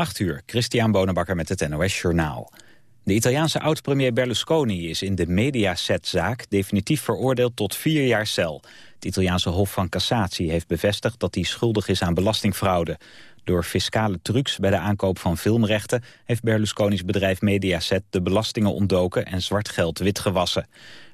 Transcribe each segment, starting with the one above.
8 uur, Christian Bonenbakker met het NOS Journaal. De Italiaanse oud-premier Berlusconi is in de Mediaset-zaak definitief veroordeeld tot vier jaar cel. Het Italiaanse Hof van Cassatie heeft bevestigd dat hij schuldig is aan belastingfraude. Door fiscale trucs bij de aankoop van filmrechten heeft Berlusconi's bedrijf Mediaset de belastingen ontdoken en zwart geld witgewassen.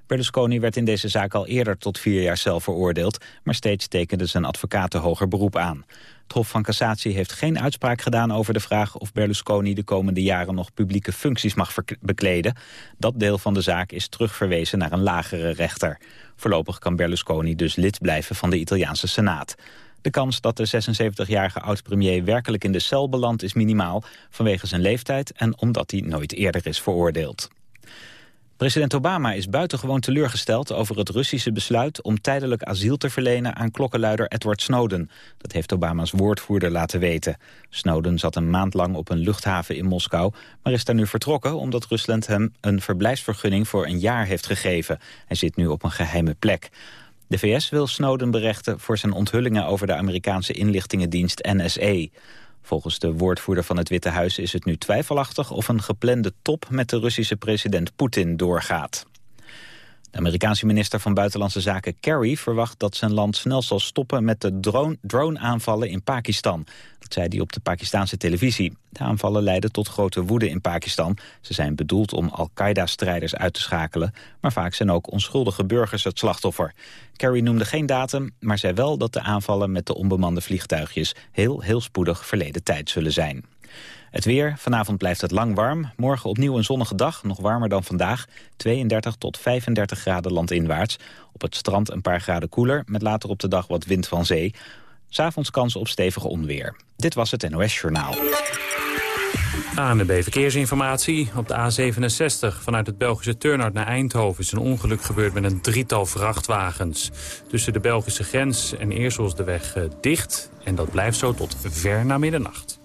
Berlusconi werd in deze zaak al eerder tot vier jaar cel veroordeeld, maar steeds tekende zijn advocaten hoger beroep aan. Het Hof van Cassatie heeft geen uitspraak gedaan over de vraag of Berlusconi de komende jaren nog publieke functies mag bekleden. Dat deel van de zaak is terugverwezen naar een lagere rechter. Voorlopig kan Berlusconi dus lid blijven van de Italiaanse Senaat. De kans dat de 76-jarige oud-premier werkelijk in de cel belandt is minimaal... vanwege zijn leeftijd en omdat hij nooit eerder is veroordeeld. President Obama is buitengewoon teleurgesteld over het Russische besluit om tijdelijk asiel te verlenen aan klokkenluider Edward Snowden. Dat heeft Obama's woordvoerder laten weten. Snowden zat een maand lang op een luchthaven in Moskou, maar is daar nu vertrokken omdat Rusland hem een verblijfsvergunning voor een jaar heeft gegeven. Hij zit nu op een geheime plek. De VS wil Snowden berechten voor zijn onthullingen over de Amerikaanse inlichtingendienst NSA. Volgens de woordvoerder van het Witte Huis is het nu twijfelachtig of een geplande top met de Russische president Poetin doorgaat. De Amerikaanse minister van Buitenlandse Zaken Kerry verwacht dat zijn land snel zal stoppen met de drone-aanvallen in Pakistan. Dat zei hij op de Pakistanse televisie. De aanvallen leiden tot grote woede in Pakistan. Ze zijn bedoeld om Al-Qaeda-strijders uit te schakelen, maar vaak zijn ook onschuldige burgers het slachtoffer. Kerry noemde geen datum, maar zei wel dat de aanvallen met de onbemande vliegtuigjes heel, heel spoedig verleden tijd zullen zijn. Het weer, vanavond blijft het lang warm. Morgen opnieuw een zonnige dag, nog warmer dan vandaag. 32 tot 35 graden landinwaarts. Op het strand een paar graden koeler, met later op de dag wat wind van zee. S'avonds kans op stevige onweer. Dit was het NOS Journaal. ANB Verkeersinformatie. Op de A67 vanuit het Belgische Turnhout naar Eindhoven... is een ongeluk gebeurd met een drietal vrachtwagens. Tussen de Belgische grens en Eersel is de weg eh, dicht. En dat blijft zo tot ver na middernacht.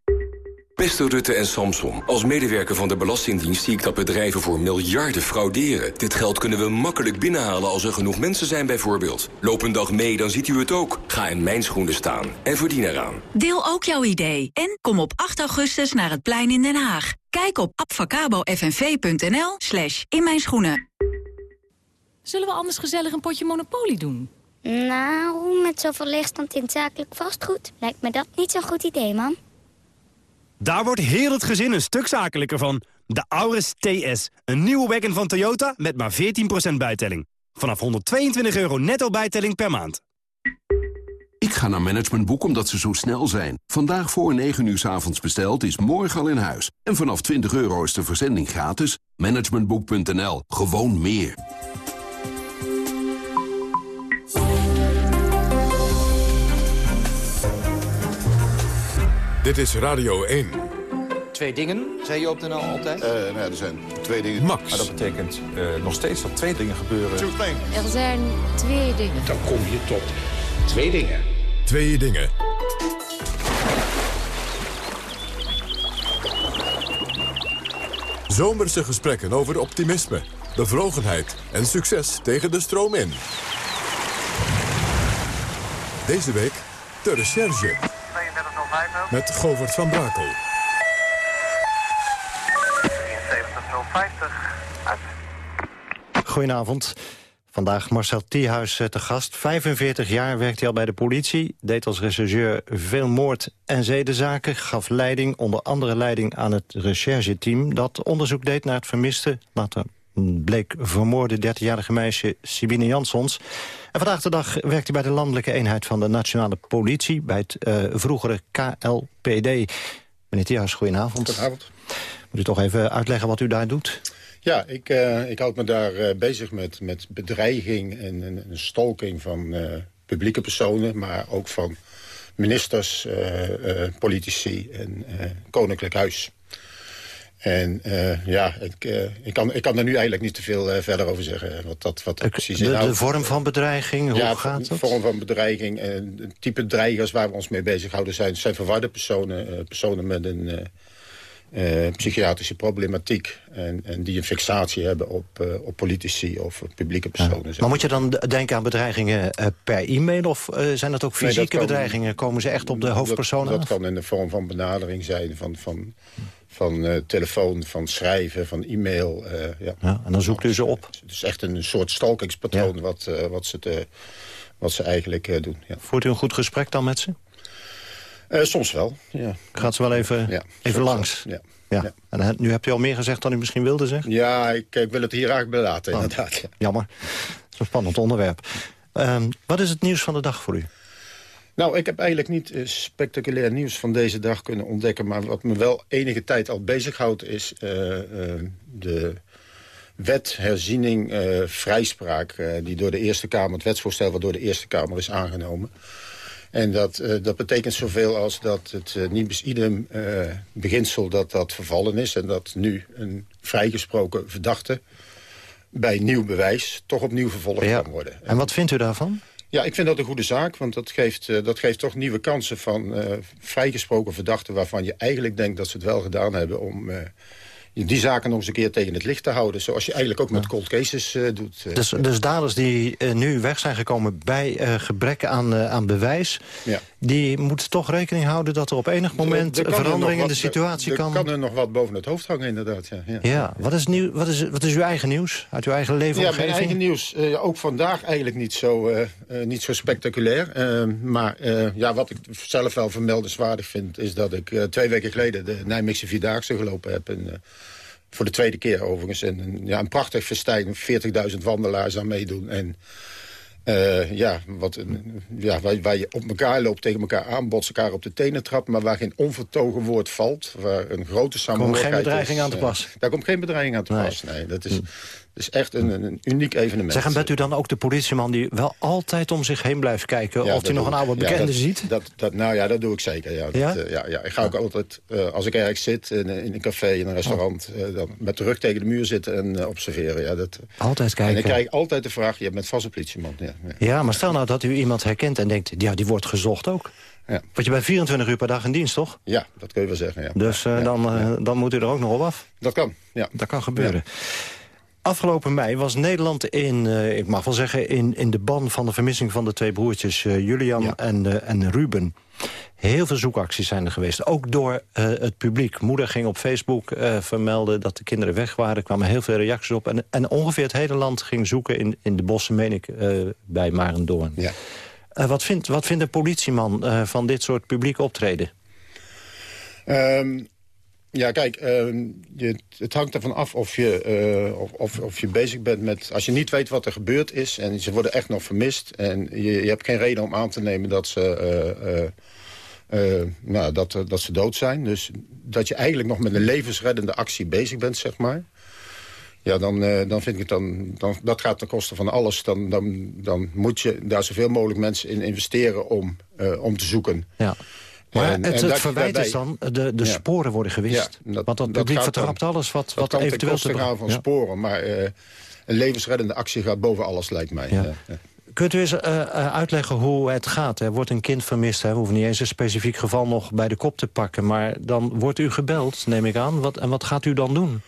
Beste Rutte en Samson, als medewerker van de Belastingdienst zie ik dat bedrijven voor miljarden frauderen. Dit geld kunnen we makkelijk binnenhalen als er genoeg mensen zijn bijvoorbeeld. Loop een dag mee, dan ziet u het ook. Ga in mijn schoenen staan en verdien eraan. Deel ook jouw idee en kom op 8 augustus naar het plein in Den Haag. Kijk op abfacabofnv.nl slash in mijn schoenen. Zullen we anders gezellig een potje Monopoly doen? Nou, met zoveel leegstand in zakelijk vastgoed lijkt me dat niet zo'n goed idee, man. Daar wordt heel het gezin een stuk zakelijker van. De Auris TS, een nieuwe wagon van Toyota met maar 14% bijtelling. Vanaf 122 euro netto bijtelling per maand. Ik ga naar Managementboek omdat ze zo snel zijn. Vandaag voor 9 uur s avonds besteld is morgen al in huis. En vanaf 20 euro is de verzending gratis. Managementboek.nl. Gewoon meer. Dit is Radio 1. Twee dingen, zei je op de NL altijd? Uh, nou er zijn twee dingen. Max. Maar dat betekent uh, nog steeds dat twee dingen gebeuren. Er zijn twee dingen. Dan kom je tot twee dingen. Twee dingen. Zomerse gesprekken over optimisme, bevlogenheid en succes tegen de stroom in. Deze week de recherche. Met Govert van Brakel. 7350 uit. Goedenavond. Vandaag Marcel Thiehuis te gast. 45 jaar werkte hij al bij de politie. Deed als rechercheur veel moord- en zedenzaken. Gaf leiding, onder andere leiding aan het rechercheteam... dat onderzoek deed naar het vermiste, later bleek vermoorde 13-jarige meisje Sibine Jansons. En vandaag de dag werkt hij bij de landelijke eenheid van de nationale politie... bij het uh, vroegere KLPD. Meneer Thiehuis, goedenavond. Goedenavond. Moet u toch even uitleggen wat u daar doet? Ja, ik, uh, ik houd me daar uh, bezig met, met bedreiging en, en, en stalking van publieke personen... maar ook van ministers, politici en koninklijk huis. En uh, ja, ik, uh, ik, kan, ik kan er nu eigenlijk niet te veel uh, verder over zeggen. Wat dat, wat dat precies de, de vorm van bedreiging, hoe ja, gaat de dat? vorm van bedreiging. En het type dreigers waar we ons mee bezighouden zijn, zijn verwarde personen. personen met een psychiatrische problematiek. En, en die een fixatie hebben op, op politici of publieke personen. Ja. Maar moet je dan denken aan bedreigingen per e-mail? Of zijn dat ook fysieke nee, dat kan, bedreigingen? Komen ze echt op de hoofdpersoon dat, dat kan in de vorm van benadering zijn van... van van uh, telefoon, van schrijven, van e-mail. Uh, ja. ja. en dan zoekt u ze op? Het is echt een soort stalkingspatroon ja. wat, uh, wat, ze te, wat ze eigenlijk doen. Ja. Voert u een goed gesprek dan met ze? soms wel, ja. Gaat ze wel even, even langs? Ja. Ja. En nu hebt u al meer gezegd dan u misschien wilde zeggen? Ja, ik, ik wil het hier eigenlijk belaten, oh. inderdaad. Ja. Jammer. Dat is een spannend onderwerp. Um, wat is het nieuws van de dag voor u? Nou, ik heb eigenlijk niet uh, spectaculair nieuws van deze dag kunnen ontdekken. Maar wat me wel enige tijd al bezighoudt is uh, uh, de wetherziening vrijspraak... die door de Eerste Kamer, het wetsvoorstel wat door de Eerste Kamer is aangenomen. En dat, dat betekent zoveel als dat het niet idem beginsel dat dat vervallen is... en dat nu een vrijgesproken verdachte bij nieuw bewijs toch opnieuw vervolgd ja. kan worden. En wat vindt u daarvan? Ja, ik vind dat een goede zaak, want dat geeft, uh, dat geeft toch nieuwe kansen van uh, vrijgesproken verdachten... waarvan je eigenlijk denkt dat ze het wel gedaan hebben om uh, die zaken nog eens een keer tegen het licht te houden. Zoals je eigenlijk ook met cold cases doet. Dus, dus daders die nu weg zijn gekomen bij gebrek aan, aan bewijs... Ja. die moeten toch rekening houden dat er op enig moment een verandering in de situatie er, kan... Kan er nog wat boven het hoofd hangen, inderdaad. Ja, ja. ja. Wat, is nieuw, wat, is, wat is uw eigen nieuws uit uw eigen leefomgeving? Ja, mijn eigen nieuws. Ook vandaag eigenlijk niet zo, niet zo spectaculair. maar ja, wat ik zelf wel vermeldenswaardig vind... is dat ik twee weken geleden de Nijmeegse Vierdaagse gelopen heb... En, voor de tweede keer overigens. En ja, een prachtig festijn, 40.000 wandelaars aan meedoen. En uh, ja, wat, ja waar, waar, je op elkaar loopt, tegen elkaar aanbotst, elkaar op de tenen trapt... maar waar geen onvertogen woord valt, waar een grote samenhorigheid is. Komt geen bedreiging is, aan te pas? Uh, daar komt geen bedreiging aan te pas, nee. Dat is, hm. Is echt een, een, uniek evenement. Zeg, en bent u dan ook de politieman die wel altijd om zich heen blijft kijken... Ja, of hij nog een oude bekende ja, dat, ziet? Dat, dat, nou ja, dat doe ik zeker, ja. Ja? Dat, uh, ja, ja. Ik ga ook altijd, als ik ergens zit, in, in een café, in een restaurant... Oh. dan met de rug tegen de muur zitten en observeren. Ja, dat, altijd kijken. En ik krijg altijd de vraag, je bent vast een politieman. Ja, ja maar stel nou dat u iemand herkent en denkt... ja, die wordt gezocht ook. Ja. Want je bent 24 uur per dag in dienst, toch? Ja, dat kun je wel zeggen, ja. Dus uh, ja, dan, uh, ja. dan moet u er ook nog op af? Dat kan, ja. Dat kan gebeuren. Afgelopen mei was Nederland in, uh, ik mag wel zeggen... in, in de ban van de vermissing van de twee broertjes Julian en, en Ruben. Heel veel zoekacties zijn er geweest, ook door het publiek. Moeder ging op Facebook vermelden dat de kinderen weg waren. Er kwamen heel veel reacties op. En, en ongeveer het hele land ging zoeken in, in de bossen, meen ik, bij Marendoorn. Ja. wat, vindt, wat vindt een politieman van dit soort publiek optreden? Um, ja, kijk, je, het hangt ervan af of je, of, of je bezig bent met... Als je niet weet wat er gebeurd is en ze worden echt nog vermist... en je, je hebt geen reden om aan te nemen dat ze... Uh, nou, dat, dat ze dood zijn. Dus dat je eigenlijk nog met een levensreddende actie bezig bent, zeg maar. Ja, dan, dan vind ik het dan, dan... Dat gaat ten koste van alles. Dan, dan, dan moet je daar zoveel mogelijk mensen in investeren om, om te zoeken. Ja. Maar en, het, het verwijt is dan, de, de ja. sporen worden gewist. Ja, dat, Want dat publiek dat vertrapt dan, alles wat, wat eventueel te gaan van ja. sporen. Maar een levensreddende actie gaat boven alles, lijkt mij. Ja. Kunt u eens uh, uitleggen hoe het gaat? Er wordt een kind vermist. Hè? We hoeven niet eens een specifiek geval nog bij de kop te pakken. Maar dan wordt u gebeld, neem ik aan. Wat, en wat gaat u dan doen?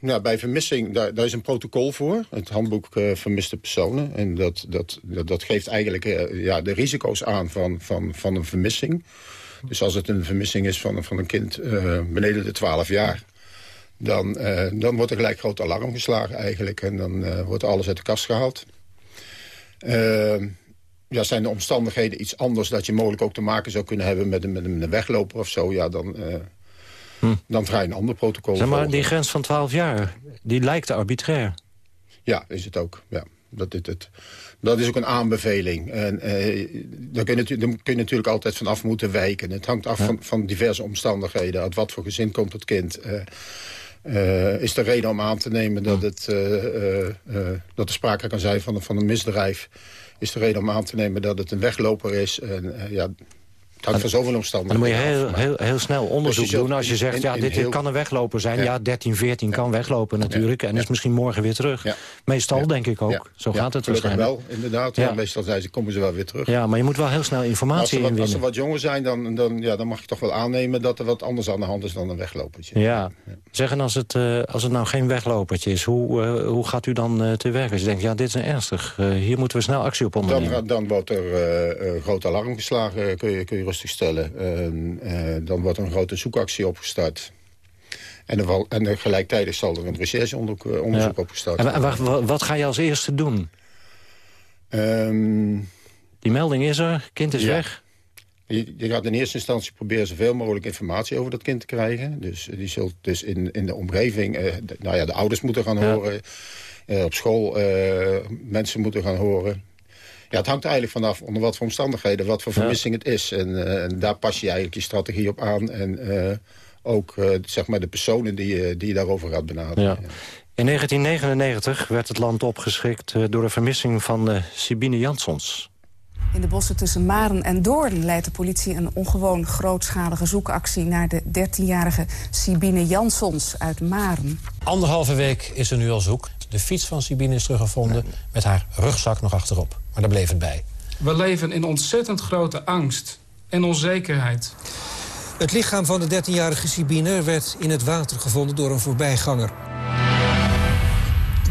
Nou, bij vermissing, daar, daar, is een protocol voor. Het handboek uh, vermiste personen. En dat, dat, dat, geeft eigenlijk uh, ja, de risico's aan van, van, van een vermissing. Dus als het een vermissing is van, van een kind beneden de 12 jaar... Dan, dan wordt er gelijk groot alarm geslagen eigenlijk. En dan wordt alles uit de kast gehaald. Uh, ja, zijn de omstandigheden iets anders... dat je mogelijk ook te maken zou kunnen hebben met een, met een wegloper of zo... ja, dan, hm. dan ga je een ander protocol Zeg maar, volgen. die grens van 12 jaar, die lijkt arbitrair. Ja, is het ook. Ja, dat, dit, het, dat is ook een aanbeveling. En, uh, daar, kun je, daar kun je natuurlijk altijd van af moeten wijken. Het hangt af ja. van, van diverse omstandigheden. Uit wat voor gezin komt het kind... Uh, is er reden om aan te nemen dat, het, uh, uh, dat er sprake kan zijn van, van een misdrijf. Is er reden om aan te nemen dat het een wegloper is. En, ja, het hangt van zoveel Dan omstandigheden moet je heel, heel, heel snel onderzoek Dus doen. Als je in- zegt, in- ja, dit kan een wegloper zijn. Ja, Ja. 13, 14 kan weglopen natuurlijk. En is misschien morgen weer terug. Meestal denk ik ook. Zo gaat het waarschijnlijk. wel, inderdaad. Ja. Meestal zijn ze, komen ze wel weer terug. Ja, maar je moet wel heel snel informatie wat, als ze inwinnen. wat jonger zijn, dan, dan, ja, dan mag je toch wel aannemen... dat er wat anders aan de hand is dan een weglopertje. Ja, zeg en als het, eh, als het nou geen weglopertje is, hoe, eh, hoe gaat u dan eh, te werk? Als je denkt, ja, dit is een ernstig, hier moeten we snel actie op ondernemen. Dan, dan wordt er groot alarm geslagen, kun je, kun je rustig stellen. En, eh, dan wordt een grote zoekactie opgestart. En, er, en gelijktijdig zal er een rechercheonderzoek eh, onderzoek Ja. opgestart En, worden. wa- wat ga je als eerste doen? Ehm, Die melding is er, kind is Ja. weg. Je, je gaat in eerste instantie proberen zoveel mogelijk informatie over dat kind te krijgen. Dus eh, die zult dus in, in de omgeving, de, nou ja, de ouders moeten gaan Ja. horen. op school mensen moeten gaan horen. Ja, het hangt eigenlijk vanaf onder wat voor omstandigheden, wat voor Ja. vermissing het is. En, eh, en daar pas je eigenlijk je strategie op aan. En eh, ook eh, zeg maar de personen die je, die je daarover gaat benaderen. Ja. In 1999 werd het land opgeschrikt door de vermissing van eh, Sibine Jansons. In de bossen tussen Maren en Doorn leidt de politie een ongewoon grootschalige zoekactie naar de 13-jarige Sibine Jansons uit Maren. Anderhalve week is er nu al zoek. De fiets van Sibine is teruggevonden met haar rugzak nog achterop. Maar daar bleef het bij. We leven in ontzettend grote angst en onzekerheid. Het lichaam van de 13-jarige Sibine werd in het water gevonden door een voorbijganger.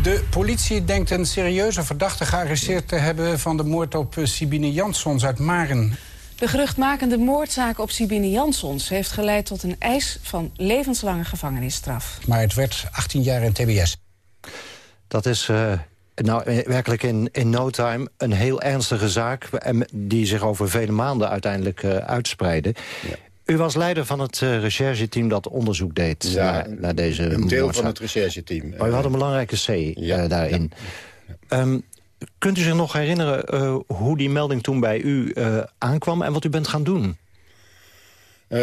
De politie denkt een serieuze verdachte gearresteerd te hebben... van de moord op eh, Sibine Jansons uit Maren. De geruchtmakende moordzaak op Sibine Jansons heeft geleid tot een eis van levenslange gevangenisstraf. Maar het werd 18 jaar in TBS. Dat is eh, nou, eh, werkelijk in, in no time een heel ernstige zaak... en die zich over vele maanden uiteindelijk eh, uitspreidde. U was leider van het eh, rechercheteam dat onderzoek deed Ja, naar, naar deze een deel moordzaak. van het rechercheteam. Maar u had een belangrijke C daarin. Ehm, kunt u zich nog herinneren hoe die melding toen bij u aankwam... en wat u bent gaan doen? Eh,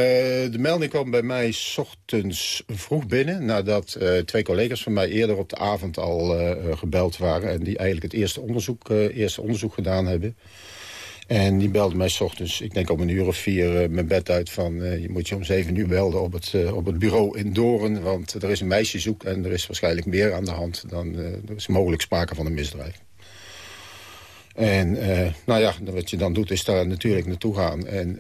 de melding kwam bij mij ochtends vroeg binnen... nadat eh, twee collega's van mij eerder op de avond al eh, gebeld waren... en die eigenlijk het eerste onderzoek, eerste onderzoek gedaan hebben. En die belden mij ochtends, ik denk om een uur of vier, mijn bed uit... van je moet je om zeven uur belden op het, op het bureau in Doorn... want er is een meisje zoek en er is waarschijnlijk meer aan de hand... dan er is mogelijk sprake van een misdrijf. En nou ja, wat je dan doet is daar natuurlijk naartoe gaan. En,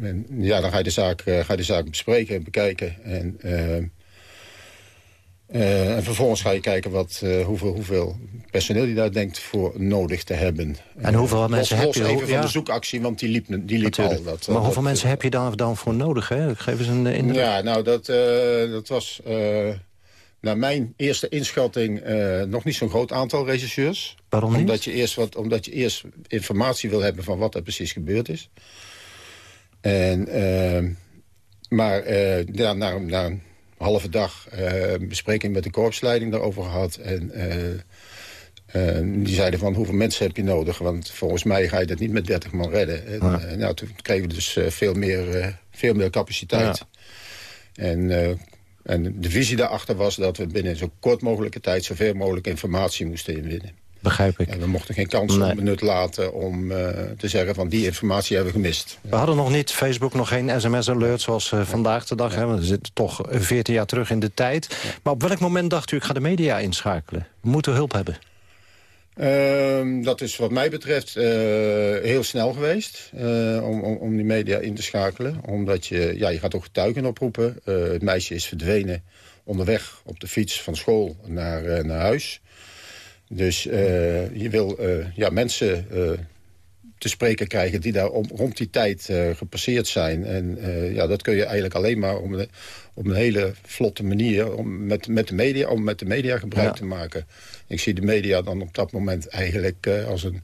en ja, dan ga je de zaak, eh, ga je de zaak bespreken en bekijken. En, eh, eh, en vervolgens ga je kijken wat, hoeveel, hoeveel personeel je daar denkt voor nodig te hebben. En hoeveel mensen los, heb je? even Hoe- van ja. de zoekactie, want die liep, die liep al. Dat, maar dat- hoeveel mensen heb je daar dan voor nodig? Hè? Geef eens een indruk. ja, nou, dat, dat was naar mijn eerste inschatting nog niet zo'n groot aantal regisseurs. Waarom niet? Omdat je, eerst wat, omdat je eerst informatie wil hebben van wat er precies gebeurd is. En, uh, maar ja, na, na een halve dag uh, bespreking met de korpsleiding daarover gehad. En die zeiden van hoeveel mensen heb je nodig? Want volgens mij ga je dat niet met 30 man redden. En, Ja. nou, toen kregen we dus veel, meer, veel meer capaciteit. Ja. En, en de visie daarachter was dat we binnen zo kort mogelijke tijd... zoveel mogelijk informatie moesten inwinnen. Begrijp ik. En we mochten geen kans Nee. onbenut laten om uh, te zeggen van die informatie hebben we gemist. We hadden nog niet Facebook, nog geen sms-alert zoals uh, vandaag de dag. Hè, we zitten toch 14 jaar terug in de tijd. Maar op welk moment dacht u, ik ga de media inschakelen? We moeten hulp hebben. Uh, dat is wat mij betreft uh, heel snel geweest uh, om, om, om, die media in te schakelen. Omdat je, ja, je gaat ook getuigen oproepen. Het meisje is verdwenen onderweg op de fiets van school naar, naar huis. Dus je wil ja, mensen te spreken krijgen die daar om, rond die tijd gepasseerd zijn. En ja, dat kun je eigenlijk alleen maar om een, op een hele vlotte manier om met, met, de media, om met de media gebruik Ja. te maken. Ik zie de media dan op dat moment eigenlijk als een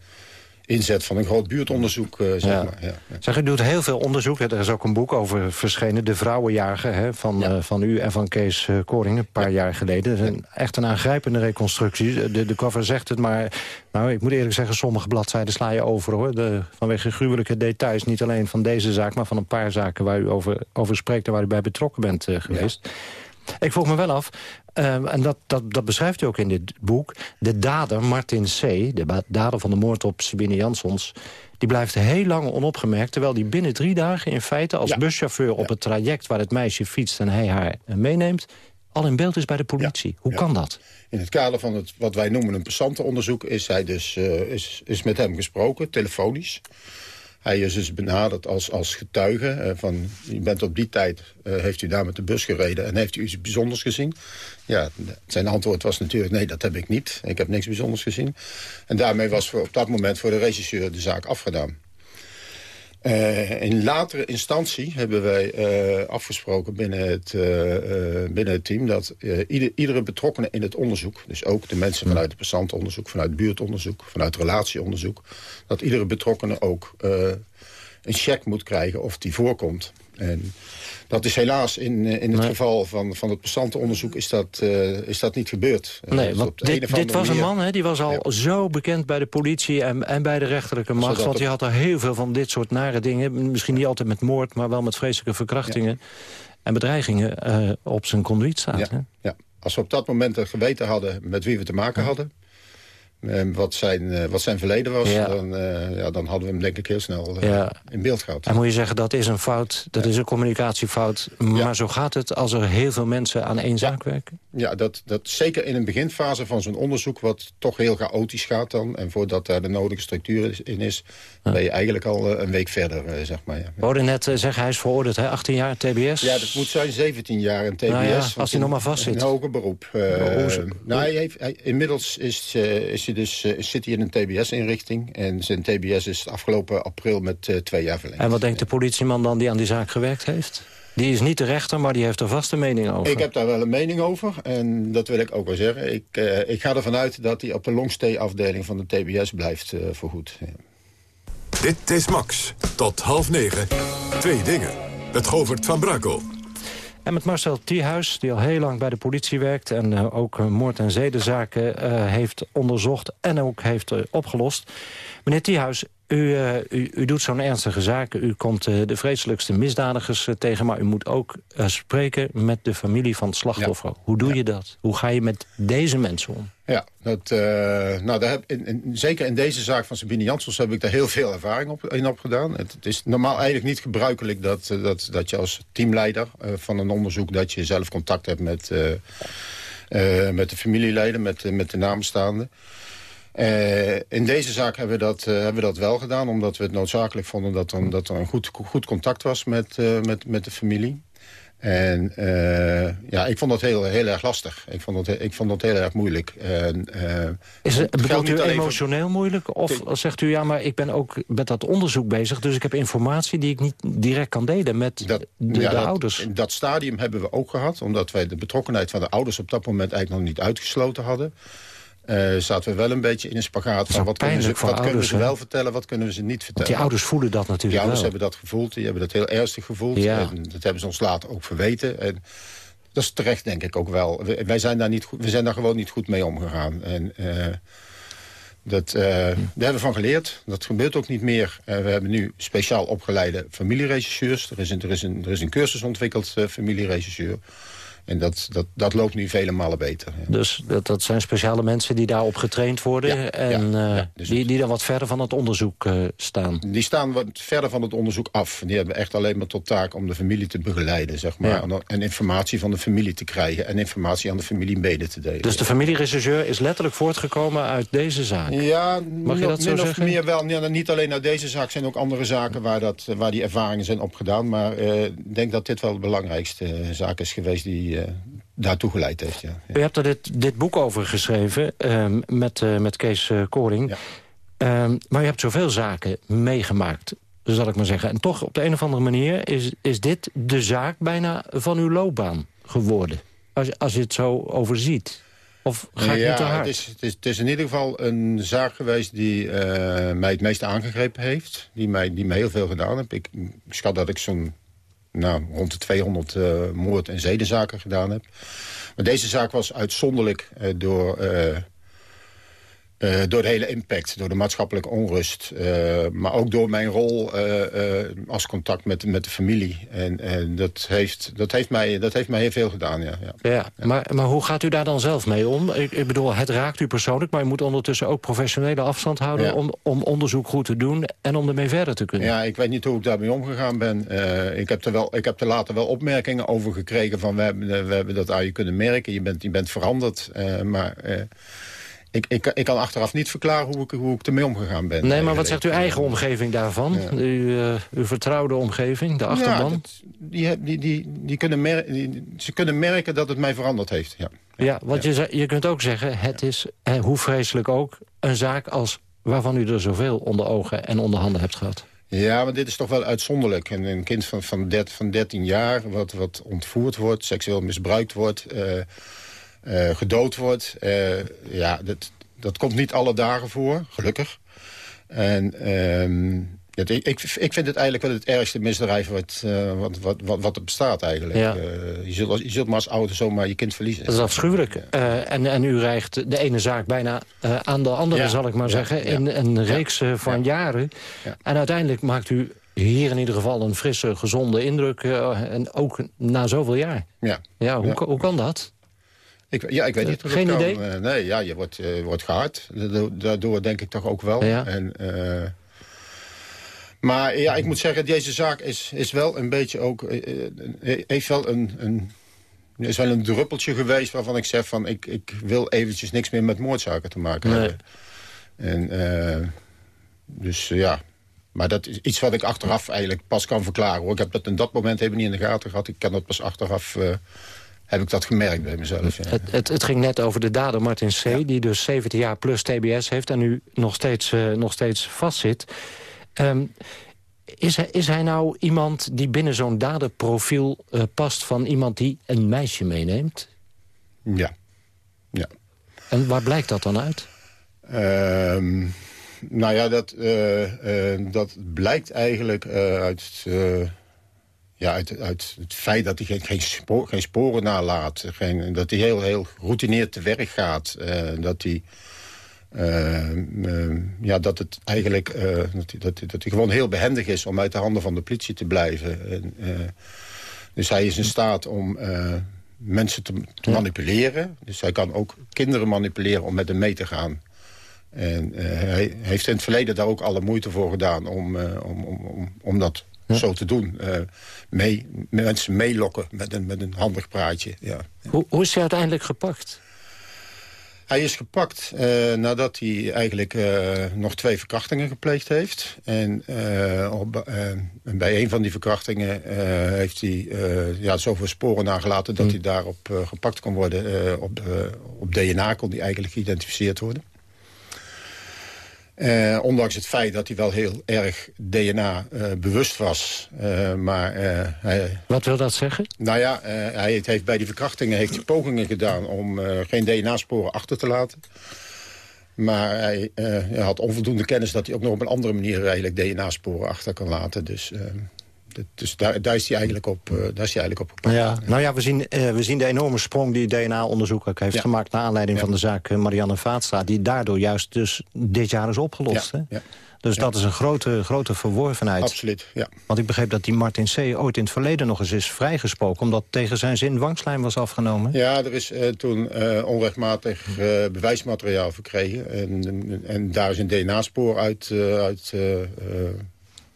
inzet van een groot buurtonderzoek. Uh, zeg Ja. maar. Ja, ja. Zeg, u doet heel veel onderzoek. Er is ook een boek over verschenen. De Vrouwenjager hè, van, eh, van u en van Kees uh, Koring. Een paar jaar geleden. Dat is een, echt een aangrijpende reconstructie. De, de cover zegt het, maar nou, ik moet eerlijk zeggen... sommige bladzijden sla je over, hoor. De, vanwege gruwelijke details. Niet alleen van deze zaak, maar van een paar zaken... waar u over, over spreekt en waar u bij betrokken bent uh, geweest. Ik vroeg me wel af, uh, en dat, dat, dat beschrijft u ook in dit boek... de dader, Martin C., de dader van de moord op Sabine Jansons... die blijft heel lang onopgemerkt... terwijl die binnen drie dagen in feite als buschauffeur... op het traject waar het meisje fietst en hij haar meeneemt... al in beeld is bij de politie. Hoe kan dat? In het kader van het, wat wij noemen een passantenonderzoek... is, hij dus, uh, is, is met hem gesproken, telefonisch... Hij is dus benaderd als, als getuige. Uh, van, u bent op die tijd, uh, heeft u daar met de bus gereden... en heeft u iets bijzonders gezien? Ja, zijn antwoord was natuurlijk, nee, dat heb ik niet. Ik heb niks bijzonders gezien. En daarmee was voor, op dat moment voor de regisseur de zaak afgedaan. Uh, in latere instantie hebben wij uh, afgesproken binnen het, uh, binnen het team... dat ieder, iedere betrokkenen in het onderzoek... dus ook de mensen vanuit het passantonderzoek, vanuit buurtonderzoek... vanuit relatieonderzoek... dat iedere betrokkenen ook een check moet krijgen of die voorkomt. En dat is helaas in, eh, in het geval van, van het passantenonderzoek is dat, uh, is dat niet gebeurd. Nee, dus want dit, dit was een man, hè, die was al zo bekend bij de politie en, en bij de rechterlijke macht. Zodat want hij had er heel veel van dit soort nare dingen. Misschien niet altijd met moord, maar wel met vreselijke verkrachtingen. En bedreigingen uh, op zijn conduit staan. Ja, hè? ja, als we op dat moment geweten hadden met wie we te maken hadden... Uh, wat, zijn, uh, wat zijn verleden was, ja. Dan, uh, ja, dan hadden we hem denk ik heel snel ja. in beeld gehad. En moet je zeggen, dat is een fout, dat is een communicatiefout. Maar zo gaat het als er heel veel mensen aan één zaak werken? Ja, dat, dat zeker in een beginfase van zo'n onderzoek... wat toch heel chaotisch gaat dan... en voordat daar de nodige structuur in is... ben je eigenlijk al een week verder, zeg maar. Ja. We hoorden net zeggen, hij is veroordeeld, hè? 18 jaar TBS? Ja, dat moet zijn 17 jaar in TBS. Nou ja, als hij nog maar vast zit. Een hoger beroep. Nou, hij heeft, hij, inmiddels is, is dus, uh, zit hij in een TBS-inrichting. En zijn TBS is afgelopen april met uh, twee jaar verlengd. En wat denkt de politieman dan die aan die zaak gewerkt heeft? Die is niet de rechter, maar die heeft er vast een mening over. Ik heb daar wel een mening over. En dat wil ik ook wel zeggen. Ik, uh, ik ga ervan uit dat hij op de longstay-afdeling van de TBS blijft voorgoed. Ja. Dit is Max. Tot half negen. Twee dingen. Met Govert van Brakel. En met Marcel Thiehuis, die al heel lang bij de politie werkt... en uh, ook uh, moord- en zedenzaken uh, heeft onderzocht en ook heeft opgelost. Meneer Thiehuis, u, u, u, doet zo'n ernstige zaak. U komt de vreselijkste misdadigers tegen... maar u moet ook spreken met de familie van het slachtoffer. Ja. Hoe doe ja. je dat? Hoe ga je met deze mensen om? Ja, dat, nou, daar heb, in, in, zeker in deze zaak van Sabine Janssens heb ik daar heel veel ervaring op, in opgedaan. Het, het is normaal eigenlijk niet gebruikelijk dat, dat, dat je als teamleider van een onderzoek... dat je zelf contact hebt met, met de familieleden, met, met de namenstaanden. In deze zaak hebben we, dat, hebben we dat wel gedaan, omdat we het noodzakelijk vonden... dat er, dat er een goed, goed contact was met, met, met de familie. En ja, ik vond dat heel, heel erg lastig. Ik vond dat, ik vond dat heel erg moeilijk. En, Is het, bedoelt u emotioneel voor... moeilijk? Of zegt u, ja, maar ik ben ook met dat onderzoek bezig... dus ik heb informatie die ik niet direct kan delen met dat, de, ja, de dat, ouders? Dat stadium hebben we ook gehad. Omdat wij de betrokkenheid van de ouders op dat moment eigenlijk nog niet uitgesloten hadden. Uh, zaten we wel een beetje in een spagaat van wat kunnen, ze, wat ouders, kunnen we ze wel vertellen, wat kunnen we ze niet vertellen. Want die ouders voelen dat natuurlijk Die ouders wel. hebben dat gevoeld, die hebben dat heel ernstig gevoeld. Ja. En dat hebben ze ons later ook verweten. En dat is terecht denk ik ook wel. Wij zijn daar, niet goed, we zijn daar gewoon niet goed mee omgegaan. En uh, dat, uh, daar hebben we van geleerd. Dat gebeurt ook niet meer. we hebben nu speciaal opgeleide familieregisseurs. Er is een, er is een, er is een cursus ontwikkeld, familieregisseur. En dat, dat, dat loopt nu vele malen beter. Ja. Dus dat, dat zijn speciale mensen die daarop getraind worden... Ja, en ja, uh, dus die, die dan wat verder van het onderzoek uh, staan? Die staan wat verder van het onderzoek af. Die hebben echt alleen maar tot taak om de familie te begeleiden. Zeg maar, en, en, informatie van de familie te krijgen... en informatie aan de familie mede te delen. Dus de familieregisseur is letterlijk voortgekomen uit deze zaak? Ja, Mag je dat zo min zeggen? of meer wel. Niet alleen uit deze zaak, zijn ook andere zaken... waar, dat, waar die ervaringen zijn opgedaan. Maar uh, ik denk dat dit wel de belangrijkste zaak is geweest... die daartoe geleid heeft. Ja. U hebt er dit, dit boek over geschreven um, met, uh, met Kees uh, Koring. Ja. Um, maar u hebt zoveel zaken meegemaakt, zal ik maar zeggen. En toch op de een of andere manier is, is dit de zaak bijna van uw loopbaan geworden. Als, als je het zo overziet. Of ga ik ja, niet te hard? Het is, het, is, het is in ieder geval een zaak geweest die uh, mij het meest aangegrepen heeft. Die mij, die mij heel veel gedaan heeft. Ik, ik schat dat ik zo'n nou, rond de 200 uh, moord- en zedenzaken gedaan heb. Maar deze zaak was uitzonderlijk uh, door, uh, Uh, door de hele impact, door de maatschappelijke onrust. Uh, maar ook door mijn rol uh, als contact met, met de familie. En, en dat, heeft, dat, heeft mij, dat heeft mij heel veel gedaan, ja. Ja, ja, ja. Maar, maar hoe gaat u daar dan zelf mee om? Ik, ik, bedoel, het raakt u persoonlijk... maar u moet ondertussen ook professionele afstand houden... Ja. Om, om onderzoek goed te doen en om ermee verder te kunnen. Ja, ik weet niet hoe ik daarmee omgegaan ben. ik, heb er wel, ik heb er later wel opmerkingen over gekregen... van we hebben, we hebben dat aan je kunnen merken, je bent, je bent veranderd. maar ik, ik, ik kan achteraf niet verklaren hoe ik, hoe ik ermee omgegaan ben. Nee, maar wat zegt uw eigen omgeving daarvan? Ja. Uw, uh, uw vertrouwde omgeving, de achterban? Ja, dat, die, die, die, die kunnen die, ze kunnen merken dat het mij veranderd heeft. Ja, ja want Je, je kunt ook zeggen, het is, eh, hoe vreselijk ook... een zaak als waarvan u er zoveel onder ogen en onder handen hebt gehad. Ja, maar dit is toch wel uitzonderlijk. En een kind van, van, 13, van 13 jaar wat, wat ontvoerd wordt, seksueel misbruikt wordt... Uh, gedood wordt. Uh, ja, dat, dat komt niet alle dagen voor, gelukkig. En um, het, ik, ik vind het eigenlijk wel het ergste misdrijf wat, uh, wat, wat, wat, wat, er bestaat eigenlijk. Ja. je, zult, je zult maar als ouder zomaar je kind verliezen. Dat is afschuwelijk. en, en u rijgt de ene zaak bijna aan de andere, ja. zal ik maar zeggen... in een reeks van jaren. En uiteindelijk maakt u hier in ieder geval een frisse, gezonde indruk. en ook na zoveel jaar. Ja. Ja, hoe, hoe kan dat? Ik, ja, ik weet niet. Geen idee? Uh, nee, ja, je wordt, uh, wordt gehard. Daardoor denk ik toch ook wel. Ja. En, uh, maar ja, ik moet zeggen, deze zaak is, is wel een beetje ook... heeft wel een, een, is wel een druppeltje geweest waarvan ik zeg van... ik, ik wil eventjes niks meer met moordzaken te maken nee. hebben. En dus ja... Maar dat is iets wat ik achteraf eigenlijk pas kan verklaren. Hoor. Ik heb dat in dat moment even niet in de gaten gehad. Ik kan dat pas achteraf heb ik dat gemerkt bij mezelf. Ja. Het, het, het, ging net over de dader Martin C., ja. die dus 17 jaar plus TBS heeft... en nu nog steeds, uh, nog steeds vastzit. Um, is, hij, is hij nou iemand die binnen zo'n daderprofiel uh, past... van iemand die een meisje meeneemt? Ja. ja. En waar blijkt dat dan uit? Um, nou ja, dat, uh, dat blijkt eigenlijk uit ja, uit, uit het feit dat hij geen, geen, spoor, geen sporen nalaat. Geen, dat hij heel, heel routineerd te werk gaat. Uh, dat hij... Uh, uh, ja, dat het eigenlijk dat, hij, dat, dat hij gewoon heel behendig is om uit de handen van de politie te blijven. En, dus hij is in staat om mensen te, te manipuleren. Dus hij kan ook kinderen manipuleren om met hem mee te gaan. En hij heeft in het verleden daar ook alle moeite voor gedaan om, om, om, om, om dat ja. zo te doen. Uh, mee, mensen meelokken met een, met een handig praatje. Ja. Hoe, hoe is hij uiteindelijk gepakt? Hij is gepakt uh, nadat hij eigenlijk uh, nog twee verkrachtingen gepleegd heeft. En uh, op, bij een van die verkrachtingen heeft hij ja, zoveel sporen nagelaten... dat mm. hij daarop gepakt kon worden. op, op DNA kon hij eigenlijk geïdentificeerd worden. Uh, ondanks het feit dat hij wel heel erg DNA uh, bewust was. Uh, maar, hij, Wat wil dat zeggen? Nou ja, hij heeft bij die verkrachtingen heeft hij pogingen gedaan... om geen DNA-sporen achter te laten. Maar hij, hij, had onvoldoende kennis dat hij ook nog op een andere manier... eigenlijk DNA-sporen achter kan laten. Dus dus daar, daar, is hij eigenlijk op, uh, daar is hij eigenlijk op gepakt. Ja, nou ja, we zien, uh, we zien de enorme sprong die DNA-onderzoek ook heeft ja. gemaakt... naar aanleiding ja. van de zaak eh, Marianne Vaatstra... die daardoor juist dus dit jaar is opgelost. Ja. Hè? Dus dat is een grote, grote verworvenheid. Absoluut, ja. Want ik begreep dat die Martin C. ooit in het verleden nog eens is vrijgesproken... omdat tegen zijn zin dwangslijn was afgenomen. Ja, er is uh, toen uh, onrechtmatig bewijsmateriaal verkregen. En, en daar is een DNA-spoor uit, uit,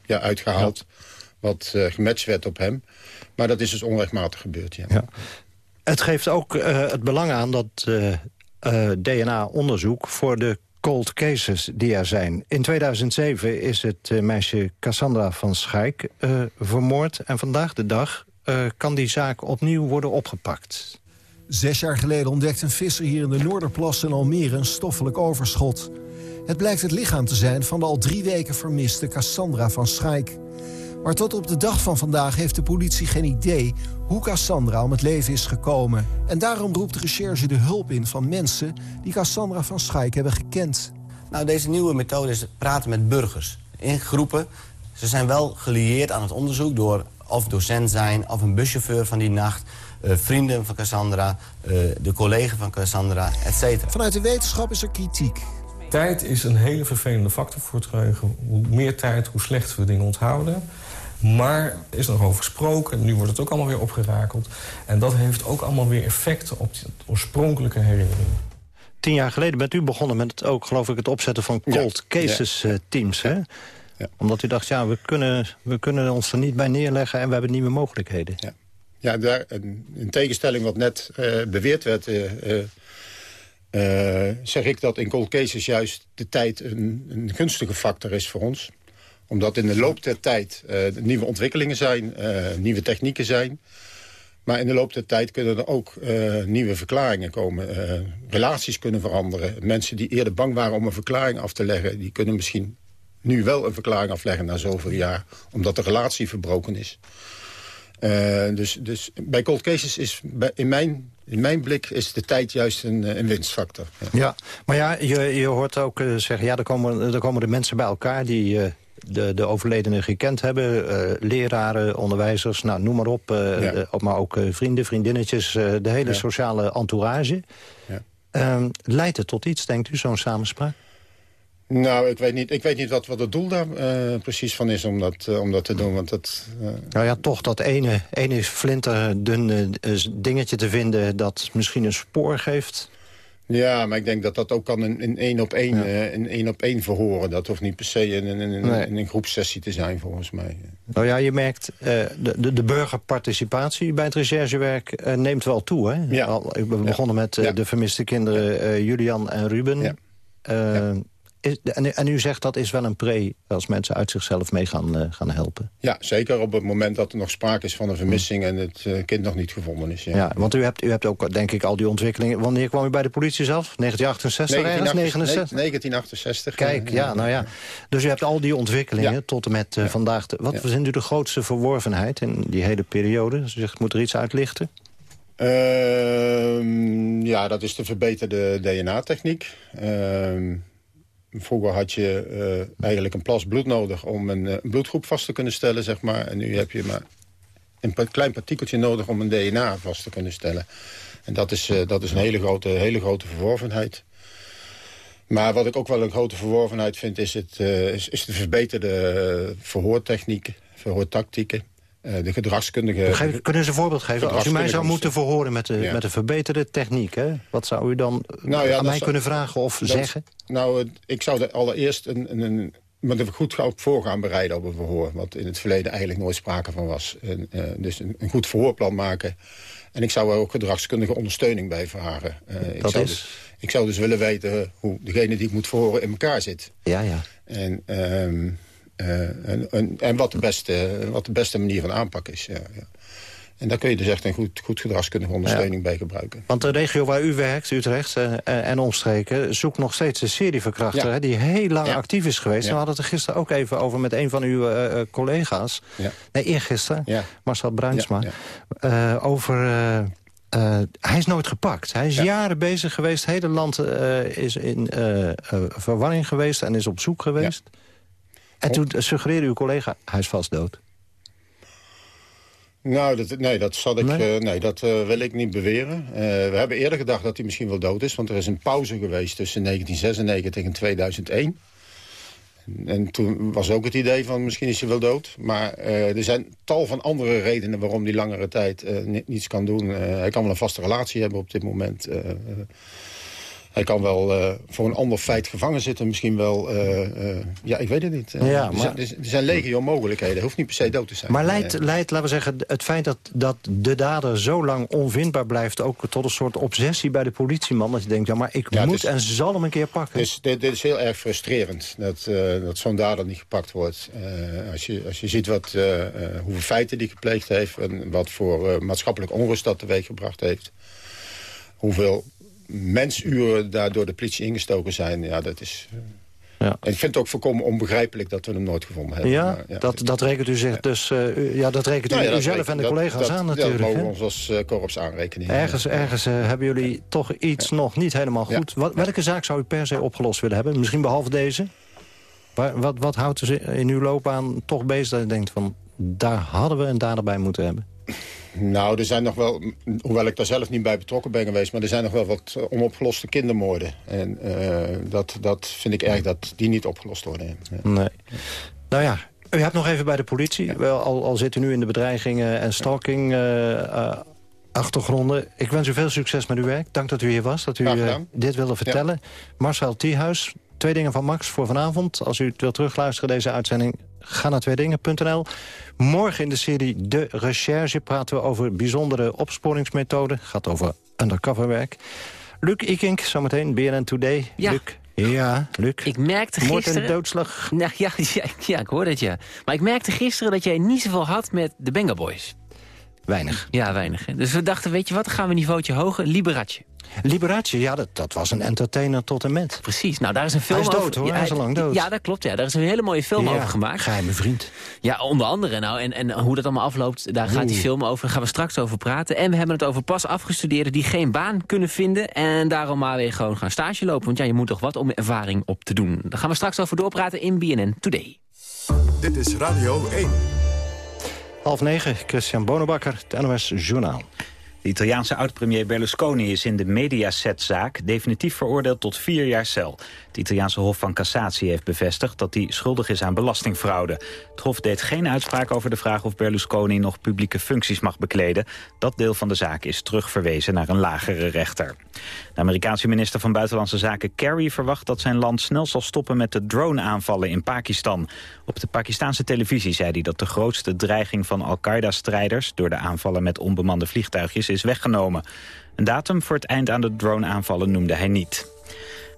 ja, uitgehaald wat uh, gematcht werd op hem. Maar dat is dus onrechtmatig gebeurd, ja. ja. Het geeft ook uh, het belang aan dat uh, DNA-onderzoek voor de cold cases die er zijn. In 2007 is het meisje Cassandra van Schaik vermoord... en vandaag de dag kan die zaak opnieuw worden opgepakt. Zes jaar geleden ontdekte een visser hier in de Noorderplas in Almere een stoffelijk overschot. Het blijkt het lichaam te zijn van de al drie weken vermiste Cassandra van Schaik. Maar tot op de dag van vandaag heeft de politie geen idee hoe Cassandra om het leven is gekomen. En daarom roept de recherche de hulp in van mensen die Cassandra van Schaik hebben gekend. Nou, deze nieuwe methode is praten met burgers. In groepen. Ze zijn wel gelieerd aan het onderzoek door of docent zijn... of een buschauffeur van die nacht, uh, vrienden van Cassandra... Uh, de collega van Cassandra, et cetera. Vanuit de wetenschap is er kritiek. Tijd is een hele vervelende factor voor het geheugen. Hoe meer tijd, hoe slechter we dingen onthouden. Maar er is nog over gesproken. Nu wordt het ook allemaal weer opgerakeld. En dat heeft ook allemaal weer effecten op de oorspronkelijke herinnering. Tien jaar geleden bent u begonnen met het, ook, geloof ik, het opzetten van cold cases ja. teams. Hè? Ja. Omdat u dacht, ja, we kunnen, we kunnen ons er niet bij neerleggen en we hebben nieuwe mogelijkheden. Ja, ja daar, in tegenstelling wat net uh, beweerd werd... Uh, uh, zeg ik dat in cold cases juist de tijd een, een gunstige factor is voor ons omdat in de loop der tijd uh, nieuwe ontwikkelingen zijn, uh, nieuwe technieken zijn. Maar in de loop der tijd kunnen er ook uh, nieuwe verklaringen komen. relaties kunnen veranderen. Mensen die eerder bang waren om een verklaring af te leggen... die kunnen misschien nu wel een verklaring afleggen na zoveel jaar. Omdat de relatie verbroken is. dus, dus bij cold cases is in mijn in mijn blik is de tijd juist een, een winstfactor. Ja. maar ja, je, je hoort ook zeggen... ja, er komen, er komen de mensen bij elkaar die, de, de overledene gekend hebben. Uh, leraren, onderwijzers, nou, noem maar op. Uh, ja. de, maar ook vrienden, vriendinnetjes, de hele ja. sociale entourage. Ja. Ehm, leidt het tot iets, denkt u, zo'n samenspraak? Nou, ik weet niet, ik weet niet wat, wat het doel daar precies van is om dat, om dat te doen. Want dat, Nou ja, toch dat ene, ene flinterdunne dingetje te vinden... dat misschien een spoor geeft... Ja, maar ik denk dat dat ook kan in, één op één, ja. in één op één verhoren. Dat hoeft niet per se in, in, in, nee. in een groepsessie te zijn, volgens mij. Nou ja, je merkt, uh, de, de, de, burgerparticipatie bij het recherchewerk uh, neemt wel toe. Hè? Ja. Al, we begonnen met ja. de vermiste kinderen Julian en Ruben. Is, en, en, u zegt dat is wel een pre als mensen uit zichzelf mee gaan, uh, gaan helpen. Ja, zeker op het moment dat er nog sprake is van een vermissing... en het uh, kind nog niet gevonden is. Ja. ja, want u hebt, u hebt ook, denk ik, al die ontwikkelingen... Wanneer kwam u bij de politie zelf? 1968 1968, 1968. Kijk, ja, nou ja. Dus u hebt al die ontwikkelingen ja. tot en met uh, vandaag. Wat vindt u de grootste verworvenheid in die hele periode? Dus u zegt, moet er iets uitlichten? Ehm, ja, dat is de verbeterde DNA-techniek. Ehm Vroeger had je uh, eigenlijk een plas bloed nodig om een, uh, bloedgroep vast te kunnen stellen, zeg maar. En nu heb je maar een klein partikeltje nodig om een DNA vast te kunnen stellen. En dat is, uh, dat is een hele grote, hele grote verworvenheid. Maar wat ik ook wel een grote verworvenheid vind... is, het, is, is de verbeterde verhoortechniek, verhoortactieken. Uh, de gedragskundige... Kunnen ze een voorbeeld geven? Als u mij zou moeten verhoren met de, ja. met de verbeterde techniek... Hè? wat zou u dan nou ja, aan mij kunnen vragen of dat, zeggen? Nou, ik zou allereerst een, een, een, een goed voor gaan bereiden op een verhoor. Wat in het verleden eigenlijk nooit sprake van was. En, uh, dus een, een, goed verhoorplan maken. En ik zou er ook gedragskundige ondersteuning bij vragen. Uh, dat ik zou is? Dus, ik zou dus willen weten hoe degene die ik moet verhoren in elkaar zit. Ja, ja. En... Um, uh, en, en, en, wat, de beste, wat de beste manier van aanpak is. Ja, ja. En daar kun je dus echt een goed, goed gedragskundige ondersteuning ja. bij gebruiken. Want de regio waar u werkt, Utrecht uh, en omstreken... zoekt nog steeds een serieverkrachter ja. hè, die heel lang ja. actief is geweest. We hadden het er gisteren ook even over met een van uw uh, collega's. Nee, eergisteren, Marcel Bruinsma. over... Uh, hij is nooit gepakt. Hij is ja. jaren bezig geweest. Het hele land uh, is in uh, verwarring geweest en is op zoek geweest. Ja. En toen suggereerde uw collega, hij is vast dood. Nou, dat, nee, dat, zal ik, nee? nee dat wil ik niet beweren. we hebben eerder gedacht dat hij misschien wel dood is. Want er is een pauze geweest tussen 1996 en 2001. En toen was ook het idee van misschien is hij wel dood. Maar uh, er zijn tal van andere redenen waarom hij langere tijd uh, niets kan doen. Uh, hij kan wel een vaste relatie hebben op dit moment. Hij kan wel uh, voor een ander feit gevangen zitten. Misschien wel, uh, uh, ja, ik weet het niet. Ja, er, zijn, er, zijn legio mogelijkheden. hoeft niet per se dood te zijn. Maar leidt, leidt laten we zeggen, het feit dat, dat de dader zo lang onvindbaar blijft... ook tot een soort obsessie bij de politieman? Dat je denkt, ja, maar ik ja, moet is, en zal hem een keer pakken. Dus, dit, dit is heel erg frustrerend, dat, dat zo'n dader niet gepakt wordt. als, je, als je ziet wat, hoeveel feiten die gepleegd heeft... en wat voor maatschappelijk onrust dat teweeggebracht heeft... hoeveel mensuren daar door de politie ingestoken zijn. Ja, dat is... Ja. En ik vind het ook volkomen onbegrijpelijk dat we hem nooit gevonden hebben. Ja, maar, ja dat, dat rekent u zich dus, uh, ja, dat rekent u, nou ja, dat zelf en de dat, collega's dat, aan natuurlijk. Ja, dat mogen we ons als uh, korps aanrekenen. Ergens, ergens uh, hebben jullie toch iets nog niet helemaal goed. Wat, welke zaak zou u per se opgelost willen hebben? Misschien behalve deze? Waar, wat, wat houdt u in uw loopbaan toch bezig dat u denkt van... daar hadden we een dader bij moeten hebben? Nou, er zijn nog wel, hoewel ik daar zelf niet bij betrokken ben geweest... maar er zijn nog wel wat eh, onopgeloste kindermoorden. En uh, dat, dat vind ik erg dat die niet opgelost worden. Ja. Nee. Nou ja, u hebt nog even bij de politie. Wel, al, al zit u nu in de bedreigingen en stalking... Uh, achtergronden. Ik wens u veel succes met uw werk. Dank dat u hier was, dat u uh, dit wilde vertellen. Ja. Marcel Thiehuis, twee dingen van Max voor vanavond. Als u het wilt terugluisteren, deze uitzending, ga naar tweedingen.nl. Morgen in de serie De Recherche praten we over bijzondere opsporingsmethoden. Gaat over undercoverwerk. Luc Ikink, zometeen BNN Today. Ja. Luc, ja, Luc. Ik merkte gisteren... Moord en doodslag. Nou, ja, ja, ja, ik hoor dat, ja. Maar ik merkte gisteren dat jij niet zoveel had met de Benga Boys. Weinig. Ja, weinig. Hè? Dus we dachten, weet je wat, dan gaan we een niveautje hoger. Liberace. Liberace, ja, dat, dat was een entertainer tot en met. Precies. Nou, daar is een film Hij is dood, over. hoor. Ja, Hij is al lang dood. Ja, dat klopt. Ja. Daar is een hele mooie film Ja, over gemaakt. Geheime vriend. Ja, onder andere. Nou, en, en hoe dat allemaal afloopt, daar gaat die film over. Daar gaan we straks over praten. En we hebben het over pas afgestudeerden die geen baan kunnen vinden. En daarom maar weer gewoon gaan stage lopen. Want ja, je moet toch wat om ervaring op te doen. Daar gaan we straks over doorpraten in BNN Today. Dit is Radio 1. Half negen, Christian Bonenbakker, het NOS Journaal. De Italiaanse oud-premier Berlusconi is in de Mediaset-zaak definitief veroordeeld tot vier jaar cel. Het Italiaanse Hof van Cassatie heeft bevestigd dat hij schuldig is aan belastingfraude. Het Hof deed geen uitspraak over de vraag of Berlusconi nog publieke functies mag bekleden. Dat deel van de zaak is terugverwezen naar een lagere rechter. De Amerikaanse minister van Buitenlandse Zaken Kerry verwacht dat zijn land snel zal stoppen met de drone-aanvallen in Pakistan. Op de Pakistanse televisie zei hij dat de grootste dreiging van Al-Qaeda-strijders door de aanvallen met onbemande vliegtuigjes is weggenomen. Een datum voor het eind aan de drone-aanvallen noemde hij niet.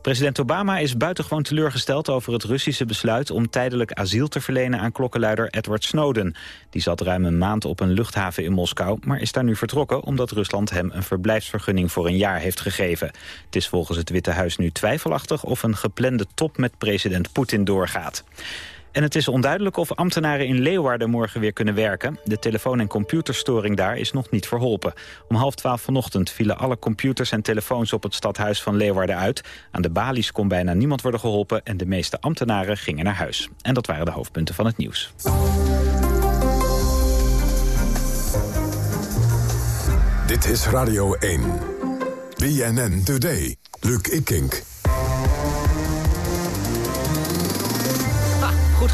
President Obama is buitengewoon teleurgesteld over het Russische besluit om tijdelijk asiel te verlenen aan klokkenluider Edward Snowden. Die zat ruim een maand op een luchthaven in Moskou, maar is daar nu vertrokken omdat Rusland hem een verblijfsvergunning voor een jaar heeft gegeven. Het is volgens het Witte Huis nu twijfelachtig of een geplande top met president Poetin doorgaat. En het is onduidelijk of ambtenaren in Leeuwarden morgen weer kunnen werken. De telefoon- en computerstoring daar is nog niet verholpen. Om half twaalf vanochtend vielen alle computers en telefoons op het stadhuis van Leeuwarden uit. Aan de balies kon bijna niemand worden geholpen en de meeste ambtenaren gingen naar huis. En dat waren de hoofdpunten van het nieuws. Dit is Radio 1. BNN Today. Luc Ikink.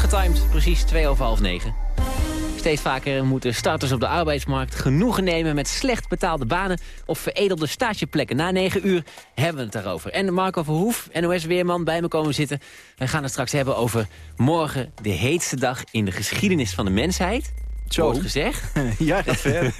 Getimed. Precies twee over half negen. Steeds vaker moeten starters op de arbeidsmarkt genoegen nemen met slecht betaalde banen of veredelde stageplekken. Na negen uur hebben we het daarover. En Marco Verhoef, NOS-weerman, bij me komen zitten. We gaan het straks hebben over morgen de heetste dag in de geschiedenis van de mensheid. Zo gezegd. Ja, gaat ver.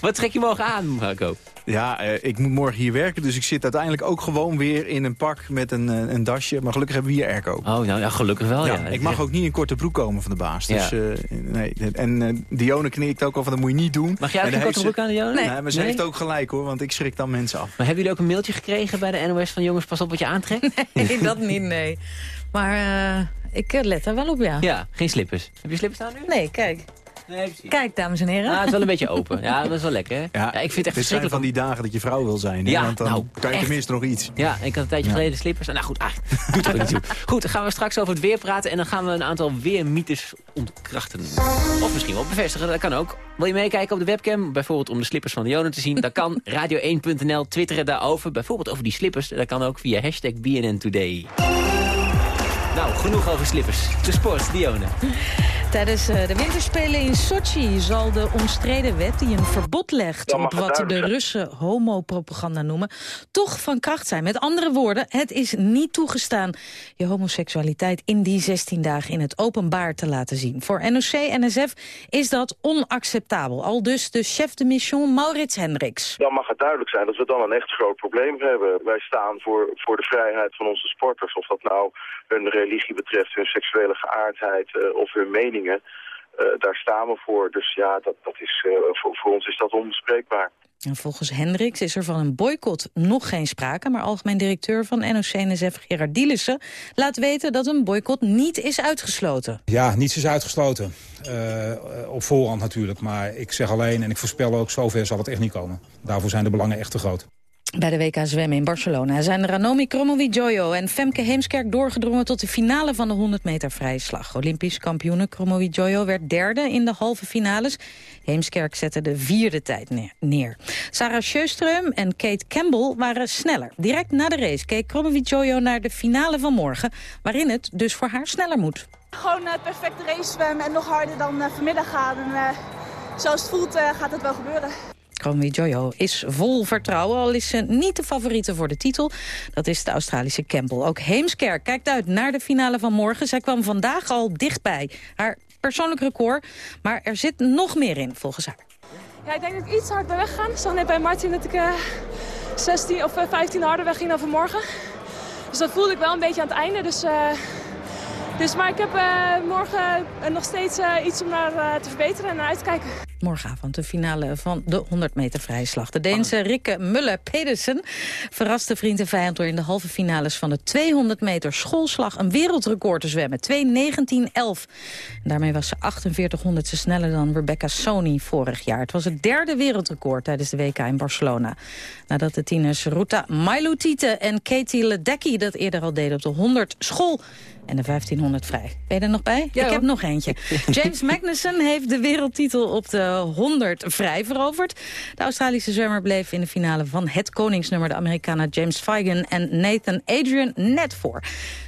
Wat trek je morgen aan, Marco? Ja, eh, ik moet morgen hier werken, dus ik zit uiteindelijk ook gewoon weer in een pak met een, eh, een dasje. Maar gelukkig hebben we hier airco. Oh, nou ja, gelukkig wel, ja. ik mag ook niet in korte broek komen van de baas. Dus, Ja. eh, nee. En eh, Dione knikt ook al van, dat moet je niet doen. Mag jij ook En geen daar korte broek aan, Dione? Nee, Nee. maar ze Nee? heeft ook gelijk hoor, want ik schrik dan mensen af. Maar hebben jullie ook een mailtje gekregen bij de NOS van jongens, pas op wat je aantrekt? Nee, dat niet, nee. Maar eh, ik let er wel op, ja. Ja, geen slippers. Heb je slippers aan nu? Nee, kijk. Kijk, dames en heren. Ah, het is wel een beetje open. Ja, dat is wel lekker, hè? Ja, ik vind het echt dit zijn van die dagen dat je vrouw wil zijn. Hè? Ja, want dan nou, kan je echt. tenminste nog iets. Ja, ik had een tijdje Ja. geleden slippers. Nou goed, ah, doet er niet toe. Goed, dan gaan we straks over het weer praten. En dan gaan we een aantal weermythes ontkrachten. Of misschien wel bevestigen, dat kan ook. Wil je meekijken op de webcam? Bijvoorbeeld om de slippers van Dionne te zien. Dat kan radio1.nl twitteren daarover. Bijvoorbeeld over die slippers. Dat kan ook via hashtag BNN Today. Nou, genoeg over slippers. De sport, Dionne. Tijdens eh, de winterspelen in Sochi zal de omstreden wet die een verbod legt op wat de Russen homopropaganda noemen, toch van kracht zijn. Met andere woorden, het is niet toegestaan je homoseksualiteit in die 16 dagen in het openbaar te laten zien. Voor NOC-NSF is dat onacceptabel. Al dus de chef de mission Maurits Hendricks. Dan mag het duidelijk zijn dat we dan een echt groot probleem hebben. Wij staan voor, voor de vrijheid van onze sporters. Of dat nou hun religie betreft, hun seksuele geaardheid eh, of hun meningen. Eh, daar staan we voor. Dus ja, dat, dat is, eh, voor, voor ons is dat onbespreekbaar. En volgens Hendricks is er van een boycott nog geen sprake... maar algemeen directeur van NOC-NSF Gerard Dielissen laat weten dat een boycott niet is uitgesloten. Ja, niets is uitgesloten. Eh, op voorhand natuurlijk. Maar ik zeg alleen, en ik voorspel ook, zover zal het echt niet komen. Daarvoor zijn de belangen echt te groot. Bij de WK zwemmen in Barcelona zijn Ranomi Kromowidjojo en Femke Heemskerk doorgedrongen tot de finale van de 100 meter vrije slag. Olympisch kampioene Kromowidjojo werd derde in de halve finales. Heemskerk zette de vierde tijd neer. Sarah Sjöström en Kate Campbell waren sneller. Direct na de race keek Kromowidjojo naar de finale van morgen, waarin het dus voor haar sneller moet. Gewoon het perfecte race zwemmen en nog harder dan uh, vanmiddag gaan. En, uh, zoals het voelt gaat het wel gebeuren. Kromi Jojo is vol vertrouwen, al is ze niet de favoriete voor de titel. Dat is de Australische Campbell. Ook Heemskerk kijkt uit naar de finale van morgen. Zij kwam vandaag al dichtbij. Haar persoonlijk record, maar er zit nog meer in volgens haar. Ja, ik denk dat ik iets hard ben weggegaan. Ik zag net bij Martin dat ik uh, 16 of 15 harder wegging dan vanmorgen. Dus dat voelde ik wel een beetje aan het einde. Dus... Uh, dus, maar ik heb morgen nog steeds iets om naar te verbeteren en naar uit te kijken. Morgenavond de finale van de 100 meter vrije slag. De Deense Rikke Muller-Pedersen verraste vriend en vijand... door in de halve finales van de 200 meter schoolslag... een wereldrecord te zwemmen, 2.19.11. Daarmee was ze 48 honderdste sneller dan Rebecca Sony vorig jaar. Het was het derde wereldrecord tijdens de WK in Barcelona. Nadat de tieners Ruta Mailutite en Katie Ledecky... dat eerder al deden op de 100 school en de 1500 vrij. Ben je er nog bij? Ja, ik heb nog eentje. James Magnussen heeft de wereldtitel op de 100 vrij veroverd. De Australische zwemmer bleef in de finale van het koningsnummer... de Amerikanen James Fagan en Nathan Adrian net voor.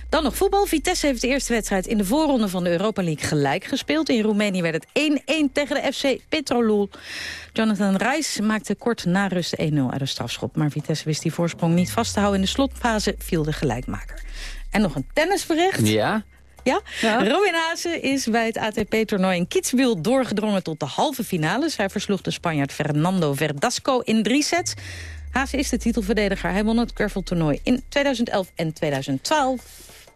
Dan nog voetbal. Vitesse heeft de eerste wedstrijd in de voorronde van de Europa League gelijk gespeeld. In Roemenië werd het 1-1 tegen de FC Petrolul. Jonathan Reis maakte kort na rust 1-0 uit de strafschop. Maar Vitesse wist die voorsprong niet vast te houden. In de slotfase viel de gelijkmaker. En nog een tennisbericht. Ja? Ja? Robin Haase is bij het ATP-toernooi in Kitzbühel doorgedrongen tot de halve finales. Hij versloeg de Spanjaard Fernando Verdasco in drie sets. Haase is de titelverdediger. Hij won het curveltoernooi in 2011 en 2012.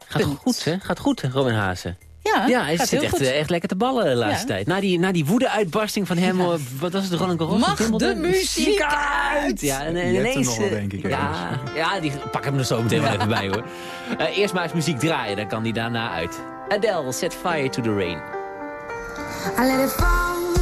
Gaat goed, hè? Gaat goed, Robin Haase. Ja, ja hij zit echt, eh, echt lekker te ballen de laatste Ja. tijd. Na die, na die woede-uitbarsting van hem, wat was het, Roland Garros? Mag de muziek uit? Ja, en, Je en ineens... nog wel, eh, denk ik, Ja, ja, die pak hem er zo meteen wel even bij, hoor. Eh, eerst maar eens muziek draaien, dan kan die daarna uit. Adele, Set Fire to the Rain. I let it fall,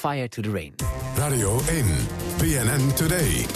Fire to the Rain. Radio 1, BNN Today.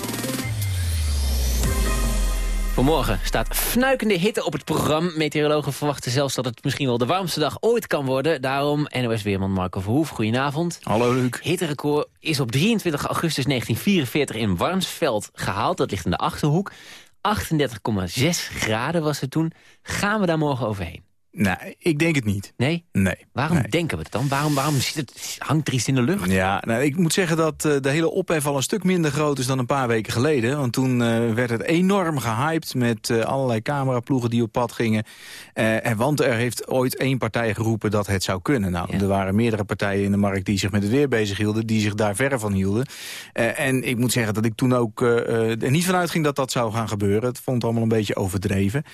Vanmorgen staat fnuikende hitte op het programma. Meteorologen verwachten zelfs dat het misschien wel de warmste dag ooit kan worden. Daarom NOS-weerman Marco Verhoef, goedenavond. Hallo Luc. Hitterecord is op 23 augustus 1944 in Warnsveld gehaald. Dat ligt in de Achterhoek. 38,6 graden was het toen. Gaan we daar morgen overheen? Nou, ik denk het niet. Nee? Nee. Waarom nee. denken we het dan? Waarom, waarom het, hangt er iets in de lucht? Ja, nou, ik moet zeggen dat uh, de hele ophef al een stuk minder groot is dan een paar weken geleden. Want toen uh, werd het enorm gehyped met uh, allerlei cameraploegen die op pad gingen. en want er heeft ooit één partij geroepen dat het zou kunnen. Nou, ja. er waren meerdere partijen in de markt die zich met het weer bezig hielden. Die zich daar verre van hielden. en ik moet zeggen dat ik toen ook er niet vanuit ging dat dat zou gaan gebeuren. Het vond allemaal een beetje overdreven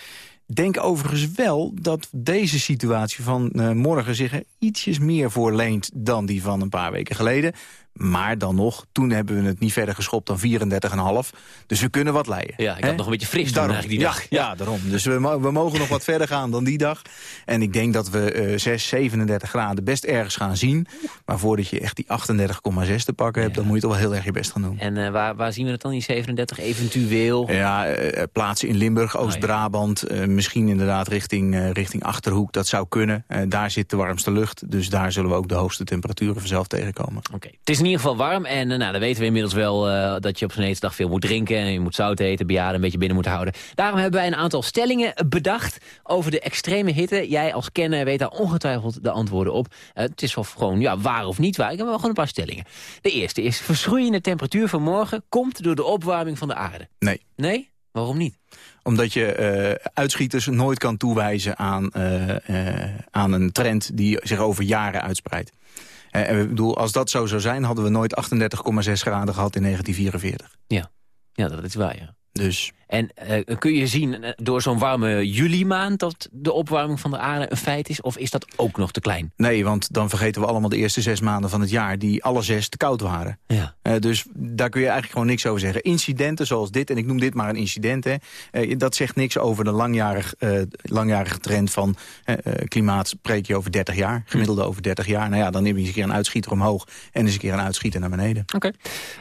denk overigens wel dat deze situatie van uh, morgen zich er ietsjes meer voor leent dan die van een paar weken geleden. Maar dan nog, toen hebben we het niet verder geschopt dan 34,5. Dus we kunnen wat leiden. Ja, ik had nog een beetje fris daarom, die ja, dag. Ja, daarom. Dus we, we mogen nog wat verder gaan dan die dag. En ik denk dat we uh, 6, 37 graden best ergens gaan zien. Maar voordat je echt die 38,6 te pakken hebt... Ja. dan moet je toch wel heel erg je best gaan doen. En uh, waar, waar zien we het dan, die 37 eventueel? Ja, uh, plaatsen in Limburg, Oost-Brabant. Oh, ja. misschien inderdaad richting, richting Achterhoek. Dat zou kunnen. daar zit de warmste lucht. Dus daar zullen we ook de hoogste temperaturen vanzelf tegenkomen. Oké. Okay. In ieder geval warm. En nou, dan weten we inmiddels wel uh, dat je op zo'n dag veel moet drinken. En je moet zout eten, bejaarden een beetje binnen moet houden. Daarom hebben wij een aantal stellingen bedacht over de extreme hitte. Jij als kenner weet daar ongetwijfeld de antwoorden op. Uh, het is wel gewoon ja, waar of niet waar. Ik heb wel gewoon een paar stellingen. De eerste is, verschroeiende temperatuur van morgen komt door de opwarming van de aarde. Nee. Nee? Waarom niet? Omdat je uh, uitschieters nooit kan toewijzen aan, aan een trend die zich over jaren uitspreidt. En ik bedoel, als dat zo zou zijn, hadden we nooit 38,6 graden gehad in 1944. Ja, ja dat is waar, ja. Dus. En uh, kun je zien uh, door zo'n warme juli-maand dat de opwarming van de aarde een feit is? Of is dat ook nog te klein? Nee, want dan vergeten we allemaal de eerste zes maanden van het jaar... die alle zes te koud waren. Ja. Uh, dus daar kun je eigenlijk gewoon niks over zeggen. Incidenten zoals dit, en ik noem dit maar een incident... Hè, dat zegt niks over de langjarig, langjarige trend van klimaat... spreek je over 30 jaar, gemiddelde over 30 jaar. Nou ja, dan neem je eens een keer een uitschieter omhoog... en eens een keer een uitschieter naar beneden. Oké.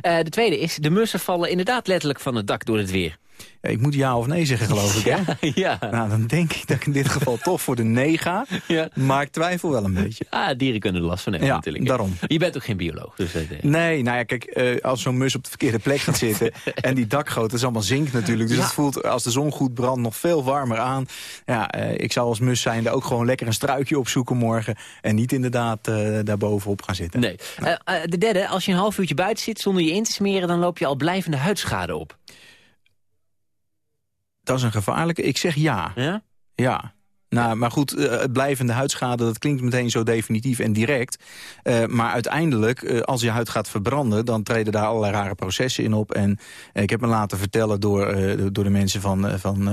Okay. de tweede is, de mussen vallen inderdaad letterlijk van het dak door het weer. Ja, ik moet ja of nee zeggen, geloof ik, hè? Ja, ja. Nou, dan denk ik dat ik in dit geval toch voor de nee ga. Ja. Maar ik twijfel wel een beetje. Ah, dieren kunnen er last van hebben ja, natuurlijk. daarom. Je bent ook geen bioloog. Dus, uh, nee, nou ja, kijk, uh, als zo'n mus op de verkeerde plek gaat zitten... en die dakgoot, dat is allemaal zink natuurlijk. Dus het voelt, als de zon goed brandt, nog veel warmer aan. Ja, uh, ik zou als mus zijnde ook gewoon lekker een struikje opzoeken morgen... en niet inderdaad daar bovenop gaan zitten. Nee. de derde, als je een half uurtje buiten zit zonder je in te smeren... dan loop je al blijvende huidschade op. Dat is een gevaarlijke. Ik zeg ja. Ja? Ja. Nou, maar goed, uh, blijvende huidschade, dat klinkt meteen zo definitief en direct. Uh, maar uiteindelijk, uh, als je huid gaat verbranden... dan treden daar allerlei rare processen in op. En ik heb me laten vertellen door, door de mensen van, van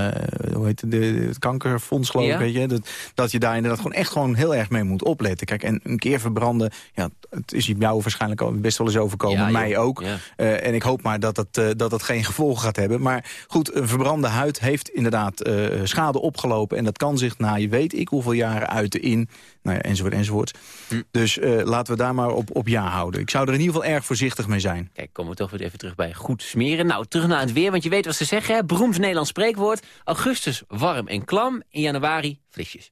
hoe heet het, de, het kankerfonds, geloof ik, ja? weet je, dat, dat je daar inderdaad gewoon echt gewoon heel erg mee moet opletten. Kijk, en een keer verbranden, ja, het is jou waarschijnlijk al best wel eens overkomen, ja, mij ook. Ja. en ik hoop maar dat het, dat het geen gevolgen gaat hebben. Maar goed, een verbrande huid heeft inderdaad schade opgelopen... en dat kan zich na je weet ik hoeveel jaren uiten in, nou ja, enzovoort, enzovoort. Hm. Dus uh, laten we daar maar op, op ja houden. Ik zou er in ieder geval erg voorzichtig mee zijn. Kijk, komen we toch weer even terug bij goed smeren. Nou, terug naar het weer, want je weet wat ze zeggen, hè? beroemd Nederlands spreekwoord. Augustus warm en klam, in januari frisjes.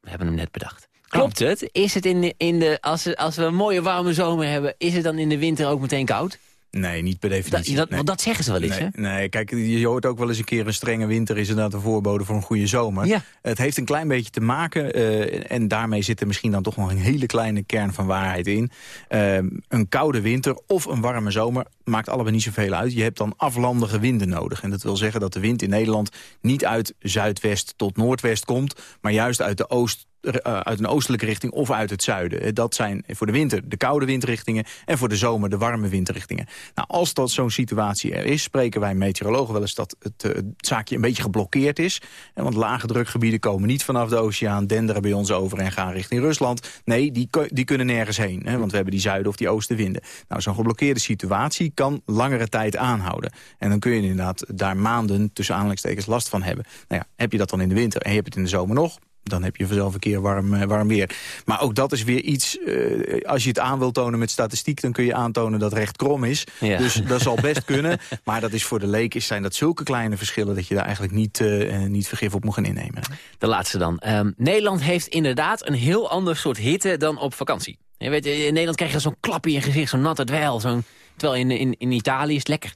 We hebben hem net bedacht. Klopt het? Is het in de, in de, als, we, als we een mooie warme zomer hebben, is het dan in de winter ook meteen koud? Nee, niet per definitie. Dat, nee. Want dat zeggen ze wel eens, nee, hè? Nee, kijk, je hoort ook wel eens een keer een strenge winter... is inderdaad een voorbode voor een goede zomer. Ja. Het heeft een klein beetje te maken... Uh, en daarmee zit er misschien dan toch nog een hele kleine kern van waarheid in. Uh, een koude winter of een warme zomer maakt allebei niet zoveel uit. Je hebt dan aflandige winden nodig. En dat wil zeggen dat de wind in Nederland niet uit zuidwest tot noordwest komt... maar juist uit de oost uit een oostelijke richting of uit het zuiden. Dat zijn voor de winter de koude windrichtingen... en voor de zomer de warme windrichtingen. Nou, als dat zo'n situatie er is, spreken wij meteorologen wel eens... dat het, het zaakje een beetje geblokkeerd is. Want lage drukgebieden komen niet vanaf de oceaan... denderen bij ons over en gaan richting Rusland. Nee, die, die kunnen nergens heen. Hè, want we hebben die zuiden- of die oostenwinden. Nou, zo'n geblokkeerde situatie kan langere tijd aanhouden. En dan kun je inderdaad daar maanden tussen aanhalingstekens last van hebben. Nou ja, heb je dat dan in de winter en je hebt het in de zomer nog dan heb je vanzelf een keer warm, eh, warm weer. Maar ook dat is weer iets, eh, als je het aan wil tonen met statistiek... dan kun je aantonen dat recht krom is. Ja. Dus dat zal best kunnen. Maar dat is voor de leek is, zijn dat zulke kleine verschillen... dat je daar eigenlijk niet, eh, niet vergif op moet gaan innemen. De laatste dan. Ehm, Nederland heeft inderdaad een heel ander soort hitte dan op vakantie. Je weet, in Nederland krijg je zo'n klap in je gezicht, zo'n natte dweil. Zo'n, terwijl in, in, in Italië is het lekker.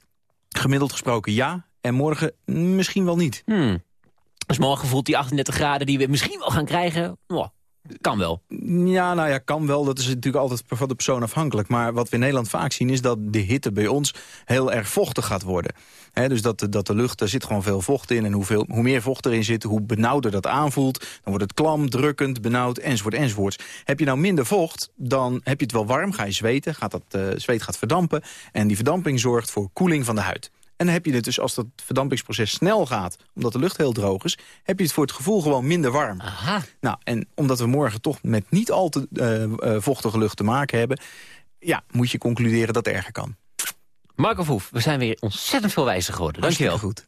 Gemiddeld gesproken ja, en morgen misschien wel niet. Hmm. Dus morgen voelt die 38 graden die we misschien wel gaan krijgen. Kan wel. Ja, nou ja, kan wel. Dat is natuurlijk altijd van de persoon afhankelijk. Maar wat we in Nederland vaak zien is dat de hitte bij ons heel erg vochtig gaat worden. Dus dat, de- dat de lucht, daar zit gewoon veel vocht in. En hoeveel, hoe meer vocht erin zit, hoe benauwder dat aanvoelt. Dan wordt het klam, drukkend, benauwd, enzovoort, enzovoorts. Heb je nou minder vocht, dan heb je het wel warm. Ga je zweten, gaat dat, eh, zweet gaat verdampen. En die verdamping zorgt voor koeling van de huid. En dan heb je het dus als dat verdampingsproces snel gaat... omdat de lucht heel droog is... heb je het voor het gevoel gewoon minder warm. Aha. Nou, en omdat we morgen toch met niet al te eh, eh, vochtige lucht te maken hebben... ja, moet je concluderen dat het erger kan. Marco Verhoef, we zijn weer ontzettend veel wijzer geworden. Dankjewel. goed.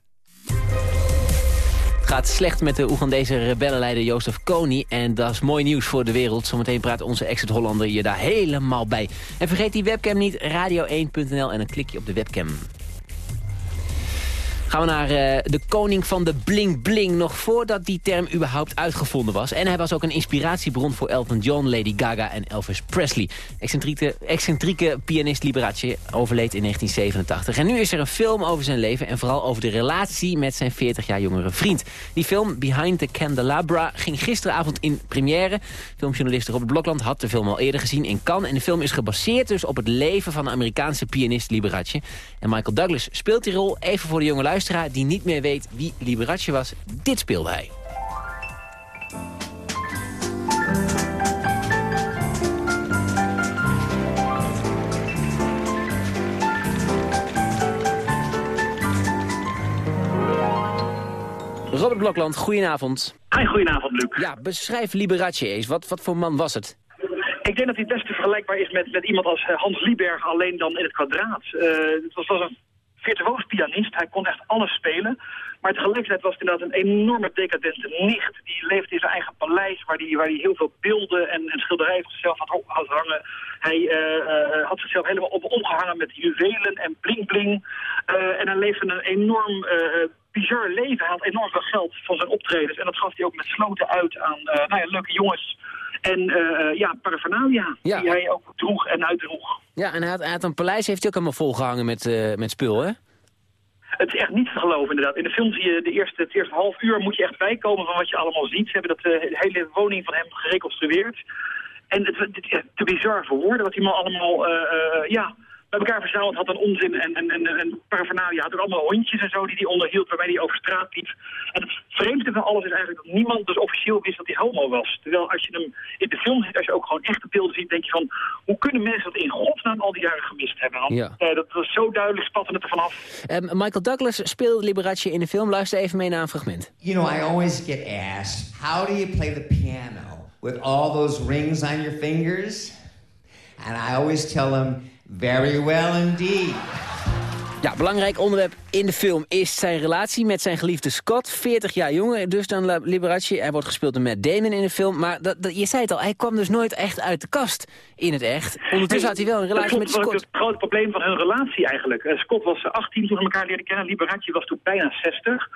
Het gaat slecht met de Oegandese rebellenleider Jozef Kony. En dat is mooi nieuws voor de wereld. Zometeen praat onze exit-Hollander je daar helemaal bij. En vergeet die webcam niet, radio1.nl en dan klik je op de webcam. Gaan we naar eh, de koning van de bling bling. Nog voordat die term überhaupt uitgevonden was. En hij was ook een inspiratiebron voor Elton John, Lady Gaga en Elvis Presley. Excentrieke, excentrieke pianist Liberace overleed in 1987. En nu is er een film over zijn leven en vooral over de relatie met zijn 40 jaar jongere vriend. Die film, Behind the Candelabra, ging gisteravond in première. Filmjournalist Robert Blokland had de film al eerder gezien in Cannes. En de film is gebaseerd dus op het leven van de Amerikaanse pianist Liberace. En Michael Douglas speelt die rol even voor de jonge luisteraar die niet meer weet wie Liberace was. Dit speelde hij. Robert Blokland, goedenavond. Hi, goedenavond, Luc. Ja, beschrijf Liberace eens. Wat, wat voor man was het? Ik denk dat hij het beste vergelijkbaar is met, met iemand als eh, Hans Lieberg, alleen dan in het kwadraat. Eh, het was, was een virtuoos pianist, hij kon echt alles spelen. Maar tegelijkertijd was het inderdaad een enorme decadente nicht. Die leefde in zijn eigen paleis, waar hij waar die heel veel beelden en, en schilderijen van zichzelf had, had hangen. Hij eh, eh, had zichzelf helemaal op omgehangen met juwelen en bling-bling. Eh, en hij leefde een enorm eh, bizar leven. Hij had enorm veel geld van zijn optredens. En dat gaf hij ook met sloten uit aan nou ja, leuke jongens. En eh, ja, paraphernalia, die hij ook droeg en uitdroeg. Ja, en hij had, hij had een paleis, heeft hij ook helemaal volgehangen met, eh, met spul, hè? Het is echt niet te geloven inderdaad. In de film zie je de eerste, het eerste half uur moet je echt bijkomen van wat je allemaal ziet. Ze hebben dat eh, hele woning van hem gereconstrueerd. En het, het is te bizar voor woorden wat die man allemaal eh, ja, bij elkaar verzameld had aan onzin. En, en, en, en paraphernalia had ook allemaal hondjes en zo die hij onderhield waarmee hij over straat liep. En het vreemdste van alles is eigenlijk dat niemand dus officieel wist dat hij homo was. Terwijl als je hem in de film ziet, als je ook gewoon echte beelden ziet, denk je van hoe kunnen mensen dat in godsnaam al die jaren gemist hebben? Want, Ja. eh, dat was zo duidelijk spatten het er vanaf. Ehm, Michael Douglas speelde Liberace in de film. Luister even mee naar een fragment. You know, I always get asked, how do you play the piano with all those rings on your fingers? And I always tell them, very well indeed. Ja, belangrijk onderwerp in de film is zijn relatie met zijn geliefde Scott. 40 jaar jonger dus dan Liberace. Hij wordt gespeeld door Matt Damon in de film. Maar dat, dat- je zei het al, hij kwam dus nooit echt uit de kast in het echt. Ondertussen had hij wel een Dat relatie met Scott. Het grote probleem van hun relatie eigenlijk. Eh, Scott was eh, 18 toen ze elkaar leerden kennen. Liberace was toen bijna 60.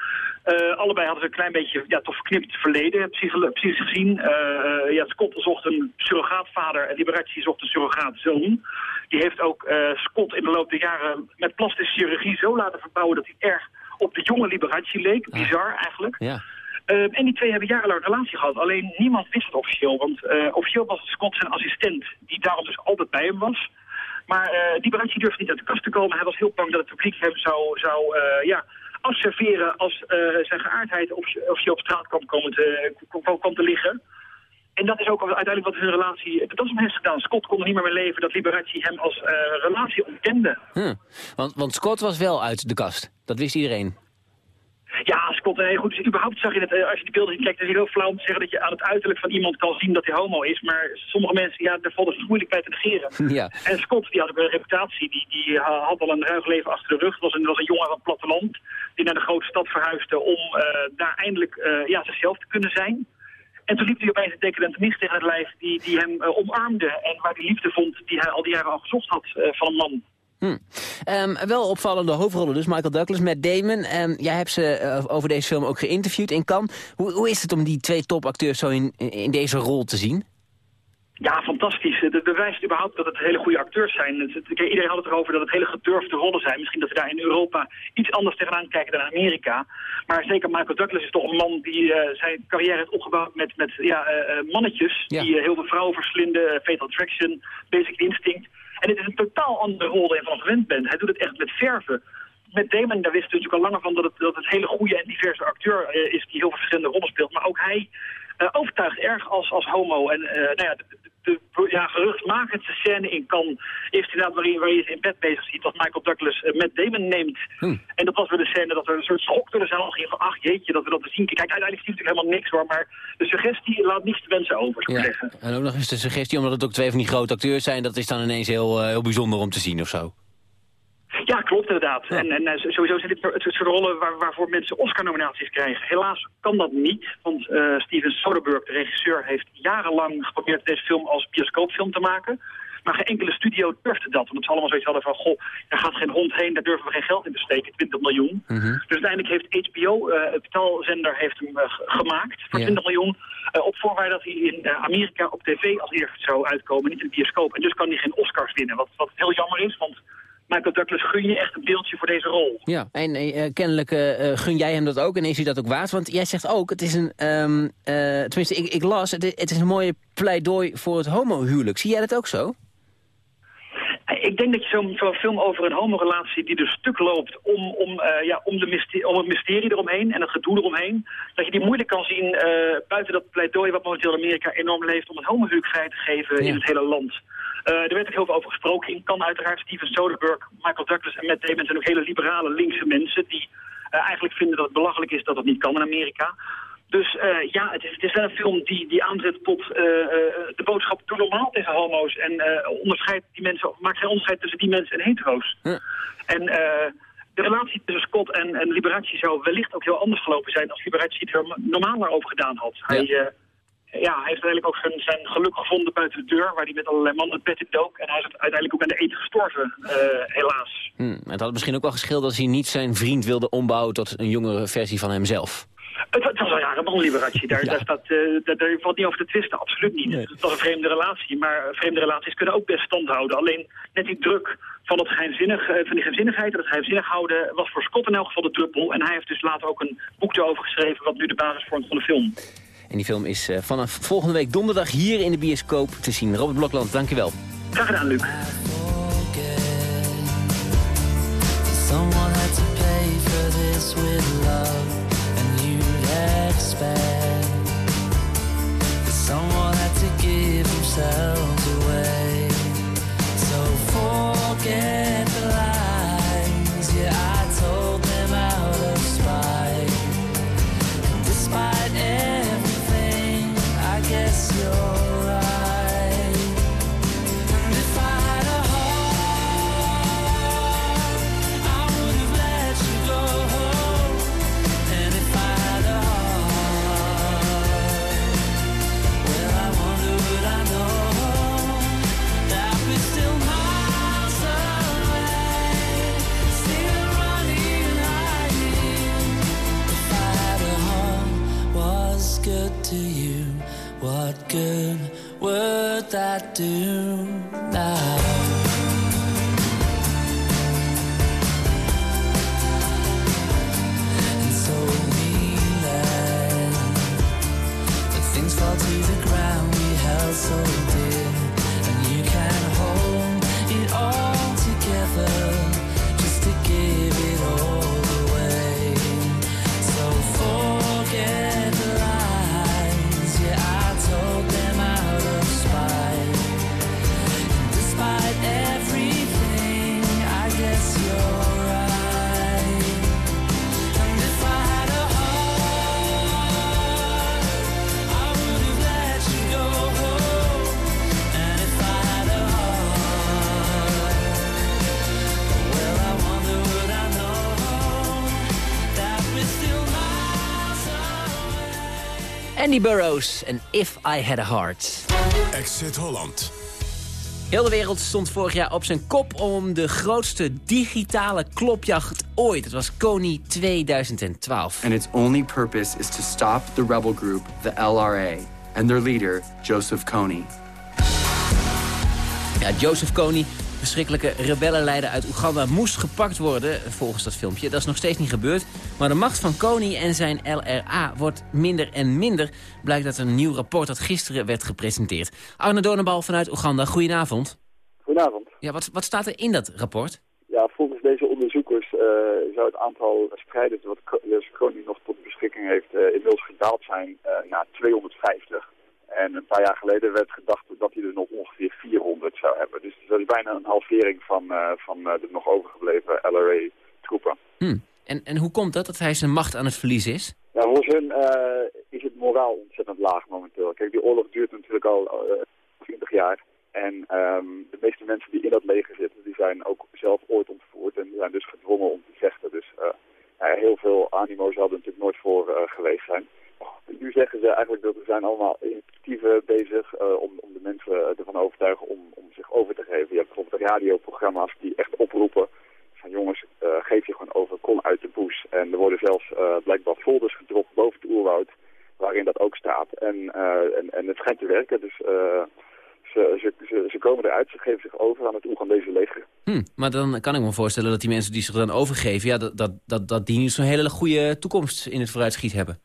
Eh, allebei hadden ze een klein beetje ja, toch verknipt verleden, psychisch, psychisch gezien. Eh, eh, ja, Scott zocht een surrogaatvader en Liberace zocht een surrogaatzoon. Die heeft ook eh, Scott in de loop der jaren met plastische chirurgie zo laten verbouwen dat hij erg op de jonge Liberace leek. Bizar eigenlijk. Ja. Eh, en die twee hebben jarenlang een relatie gehad. Alleen niemand wist het officieel. Want eh, officieel was Scott zijn assistent, die daarom dus altijd bij hem was. Maar eh Liberace durfde niet uit de kast te komen. Hij was heel bang dat het publiek hem zou, zou eh, ja, afserveren als eh, zijn geaardheid officie- officieel op straat kwam, komen te, kwam, kwam te liggen. En dat is ook uiteindelijk wat hun relatie... Dat is hem heeft gedaan. Scott kon er niet meer mee leven dat Liberace hem als eh, relatie ontkende. Hm. Want, want Scott was wel uit de kast. Dat wist iedereen. Ja, Scott, nee, goed. Dus überhaupt zag je het, eh, als je die beelden kijkt, is het heel flauw om te zeggen dat je aan het uiterlijk van iemand kan zien dat hij homo is. Maar sommige mensen, ja, daar valt het moeilijk bij te negeren. Ja. En Scott, die had ook een reputatie, die, die eh, had al een ruig leven achter de rug. Was een, was een jongen van het platteland, die naar de grote stad verhuisde om eh, daar eindelijk ja, zichzelf te kunnen zijn. En toen liep hij opeens een decadente nicht tegen het lijf die, die hem omarmde. En waar hij liefde vond die hij al die jaren al gezocht had van een man. Hm. Ehm, wel opvallende hoofdrollen dus, Michael Douglas met Damon. Ehm, jij hebt ze eh, over deze film ook geïnterviewd in Cannes. Hoe, hoe is het om die twee topacteurs zo in, in deze rol te zien? Ja, fantastisch. Het bewijst überhaupt dat het hele goede acteurs zijn. Kijk, iedereen had het erover dat het hele gedurfde rollen zijn. Misschien dat we daar in Europa iets anders tegenaan kijken dan in Amerika. Maar zeker Michael Douglas is toch een man die eh, zijn carrière heeft opgebouwd met, met ja, eh, mannetjes. Die heel veel vrouwen verslinden. Fatal Attraction, Basic Instinct. En dit is een totaal andere rol dan je van gewend bent. Hij doet het echt met verven. Met Damon, daar wisten we natuurlijk al langer van dat het, dat het hele goede en diverse acteur eh, is die heel veel verschillende rollen speelt. Maar ook hij eh, overtuigt erg als, als homo. En eh, nou ja, de, ja, geruchtmakendste scène in Cannes is inderdaad waarin, waarin je in bed bezig ziet. Dat Michael Douglas eh, met Damon neemt. En dat was weer de scène dat er een soort schok door de zaal ging van ach jeetje dat we dat te zien. Kijk, uiteindelijk zie je natuurlijk helemaal niks hoor. Maar de suggestie laat niets te wensen over, zeggen. En ook nog eens de suggestie, omdat het ook twee van die grote acteurs zijn... dat is dan ineens heel, eh, heel bijzonder om te zien of zo. Ja, klopt inderdaad. En, en eh, sowieso zijn dit het soort rollen waar, waarvoor mensen Oscar-nominaties krijgen. Helaas kan dat niet, want eh, Steven Soderbergh, de regisseur, heeft jarenlang geprobeerd deze film als bioscoopfilm te maken. Maar geen enkele studio durfde dat, omdat ze allemaal zoiets hadden van, goh, er gaat geen hond heen, daar durven we geen geld in te steken, 20 miljoen. Dus uiteindelijk heeft HBO, eh, het betaalzender, heeft hem gemaakt voor Ja. 20 miljoen. op voorwaarde dat hij in Amerika op tv als eerste zou uitkomen, niet in de bioscoop. En dus kan hij geen Oscars winnen, wat, wat heel jammer is, want Michael Douglas gun je echt een beeldje voor deze rol. Ja, en eh, kennelijk eh, eh, gun jij hem dat ook en is hij dat ook waard? Want jij zegt ook, het is een, ehm, eh, tenminste ik, ik las, het, het is een mooie pleidooi voor het homohuwelijk. Zie jij dat ook zo? Ik denk dat je zo'n film over een homorelatie die dus stuk loopt om, om, eh, ja, om, de mysterie, om het mysterie eromheen en het gedoe eromheen, dat je die moeilijk kan zien eh, buiten dat pleidooi wat momenteel in Amerika enorm leeft om het homohuwelijk vrij te geven in het hele land. Eh, er werd ook heel veel over gesproken. In kan uiteraard Steven Soderbergh, Michael Douglas en Matt Damon zijn ook hele liberale linkse mensen die eh, eigenlijk vinden dat het belachelijk is dat het niet kan in Amerika. Dus eh, ja, het is, het is wel een film die, die aanzet tot de boodschap doe normaal tegen homo's. En onderscheidt die mensen, maakt geen onderscheid tussen die mensen en hetero's. En eh, de relatie tussen Scott en, en Liberace zou wellicht ook heel anders gelopen zijn als Liberace het er normaler over gedaan had. Hij, ja, hij heeft uiteindelijk ook zijn, zijn geluk gevonden buiten de deur, waar hij met allerlei mannen het bed in dook. En hij is uiteindelijk ook aan de eten gestorven, eh, helaas. Hm, het had misschien ook wel gescheeld als hij niet zijn vriend wilde ombouwen tot een jongere versie van hemzelf. Het, het was al jaren man, Liberace. Daar, daar, staat, eh, daar, daar valt niet over te twisten, absoluut niet. Het was een vreemde relatie, maar vreemde relaties kunnen ook best stand houden. Alleen net die druk van, het geheimzinnig, eh, van die geheimzinnigheid en het geheimzinnig houden was voor Scott in elk geval de druppel. En hij heeft dus later ook een boek erover geschreven wat nu de basis vormt van de film. En die film is eh, vanaf volgende week donderdag hier in de bioscoop te zien. Robert Blokland, dankjewel. Graag gedaan, Luc. Someone had to pay for this with love, and you'd expect that someone had to give themselves away. So forget the good would that do Andy Burroughs en If I Had a Heart. Exit Holland. Heel de wereld stond vorig jaar op zijn kop om de grootste digitale klopjacht ooit. Het was Kony 2012. And its only purpose is to stop the rebel group, the LRA, and their leader, Joseph Kony. Ja, Joseph Kony, verschrikkelijke rebellenleider uit Oeganda, moest gepakt worden, volgens dat filmpje. Dat is nog steeds niet gebeurd. Maar de macht van Kony en zijn LRA wordt minder en minder, blijkt uit een nieuw rapport dat gisteren werd gepresenteerd. Arne Donenbal vanuit Oeganda, goedenavond. Goedenavond. Ja, wat, wat staat er in dat rapport? Ja, volgens deze onderzoekers eh, zou het aantal strijders wat Joseph Kony nog tot beschikking heeft eh, inmiddels gedaald zijn eh, naar 250. En een paar jaar geleden werd gedacht dat hij er nog ongeveer 400 zou hebben. Dus dat is bijna een halvering van, eh, van eh, de nog overgebleven LRA-troepen. Hm. En, en hoe komt dat, dat hij zijn macht aan het verliezen is? Ja, volgens hun eh, is het moraal ontzettend laag momenteel. Kijk, die oorlog duurt natuurlijk al eh, 20 jaar. En ehm, de meeste mensen die in dat leger zitten, die zijn ook zelf ooit ontvoerd. En die zijn dus gedwongen om te vechten. Dus heel veel animo zal er natuurlijk nooit voor geweest zijn. Nu zeggen ze eigenlijk dat er zijn allemaal initiatieven bezig eh, om, om de mensen ervan overtuigen om, om zich over te geven. Je hebt bijvoorbeeld radioprogramma's die echt oproepen van jongens, eh, geef je gewoon over, kom uit de bush. En er worden zelfs eh, blijkbaar folders gedropt boven het oerwoud waarin dat ook staat. En, en, en het schijnt te werken, dus ze, ze, ze, ze komen eruit, ze geven zich over aan het Oegandese leger. Hm, maar dan kan ik me voorstellen dat die mensen die zich dan overgeven... Ja, dat, dat, dat, dat die niet zo'n hele goede toekomst in het vooruitschiet hebben.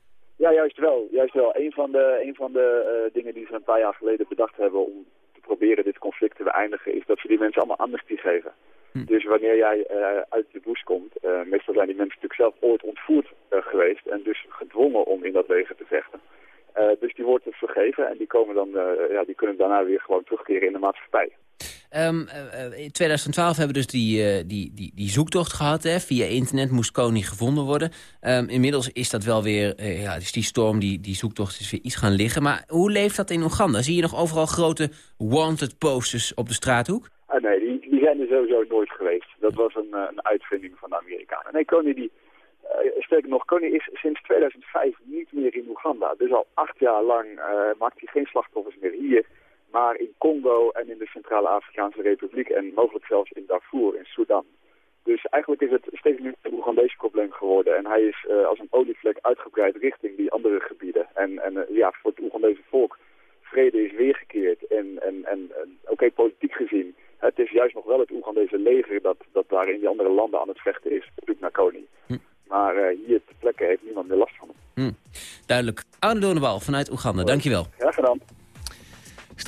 Ja, juist wel. Juist wel. Een van de, een van de eh, dingen die ze een paar jaar geleden bedacht hebben om te proberen dit conflict te beëindigen, is dat ze die mensen allemaal amnestie geven. Dus wanneer jij eh, uit de bush komt, eh, meestal zijn die mensen natuurlijk zelf ooit ontvoerd geweest en dus gedwongen om in dat leger te vechten. Dus die wordt vergeven en die, komen dan, ja, die kunnen daarna weer gewoon terugkeren in de maatschappij. Ehm, eh, eh, in 2012 hebben we dus die, eh, die, die, die zoektocht gehad. Hè. Via internet moest Koning gevonden worden. Ehm, inmiddels is dat wel weer, ja, dus die storm, die, die zoektocht is weer iets gaan liggen. Maar hoe leeft dat in Oeganda? Zie je nog overal grote wanted posters op de straathoek? Ah, nee, die, die zijn er sowieso nooit geweest. Dat was een, een uitvinding van de Amerikanen. Nee, Kony die, sterker nog, Kony is sinds 2005 niet meer in Oeganda. Dus al acht jaar lang maakt hij geen slachtoffers meer hier, maar in Congo en in de Centrale Afrikaanse Republiek en mogelijk zelfs in Darfur in Sudan. Dus eigenlijk is het steeds meer een Oegandese probleem geworden. En hij is eh, als een olievlek uitgebreid richting die andere gebieden. En, en eh, ja, voor het Oegandese volk, vrede is weergekeerd. En, en, en, en oké, politiek gezien, het is juist nog wel het Oegandese leger dat, dat daar in die andere landen aan het vechten is. Op zoek naar koning. Maar eh, hier ter plekke heeft niemand meer last van hem. Hm. Duidelijk. Arne Doornbal vanuit Oeganda, dankjewel. Graag gedaan.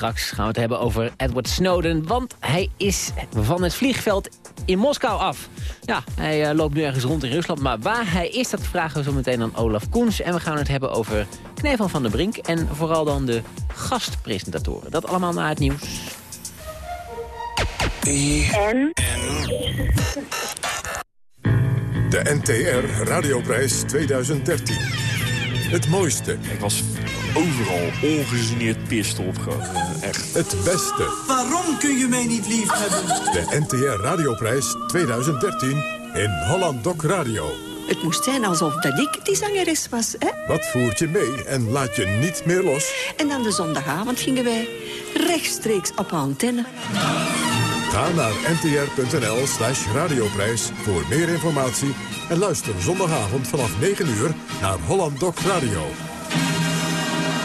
Straks gaan we het hebben over Edward Snowden, want hij is van het vliegveld in Moskou af. Ja, hij eh, loopt nu ergens rond in Rusland, maar waar hij is, dat vragen we zo meteen aan Olaf Koens. En we gaan het hebben over Knevel van der Brink en vooral dan de gastpresentatoren. Dat allemaal na het nieuws. En? De NTR Radioprijs 2013. Het mooiste. Ik was overal ongegeneerd pist op. Echt. Het beste. Waarom kun je mij niet lief hebben? De NTR Radioprijs 2013 in Holland Doc Radio. Het moest zijn alsof dat ik die zangeres was, hè? Wat voert je mee en laat je niet meer los? En dan de zondagavond gingen wij rechtstreeks op antenne. Ga naar ntr.nl slash radioprijs voor meer informatie... en luister zondagavond vanaf 9 uur naar Holland Doc Radio.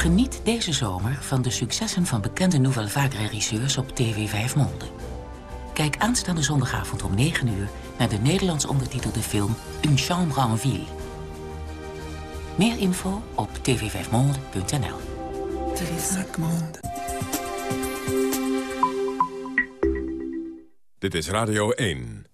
Geniet deze zomer van de successen van bekende Nouvelle Vague-regisseurs op TV 5 Monde. Kijk aanstaande zondagavond om 9 uur naar de Nederlands ondertitelde film Une chambre en ville. Meer info op tv5monde.nl. Dit is Radio 1.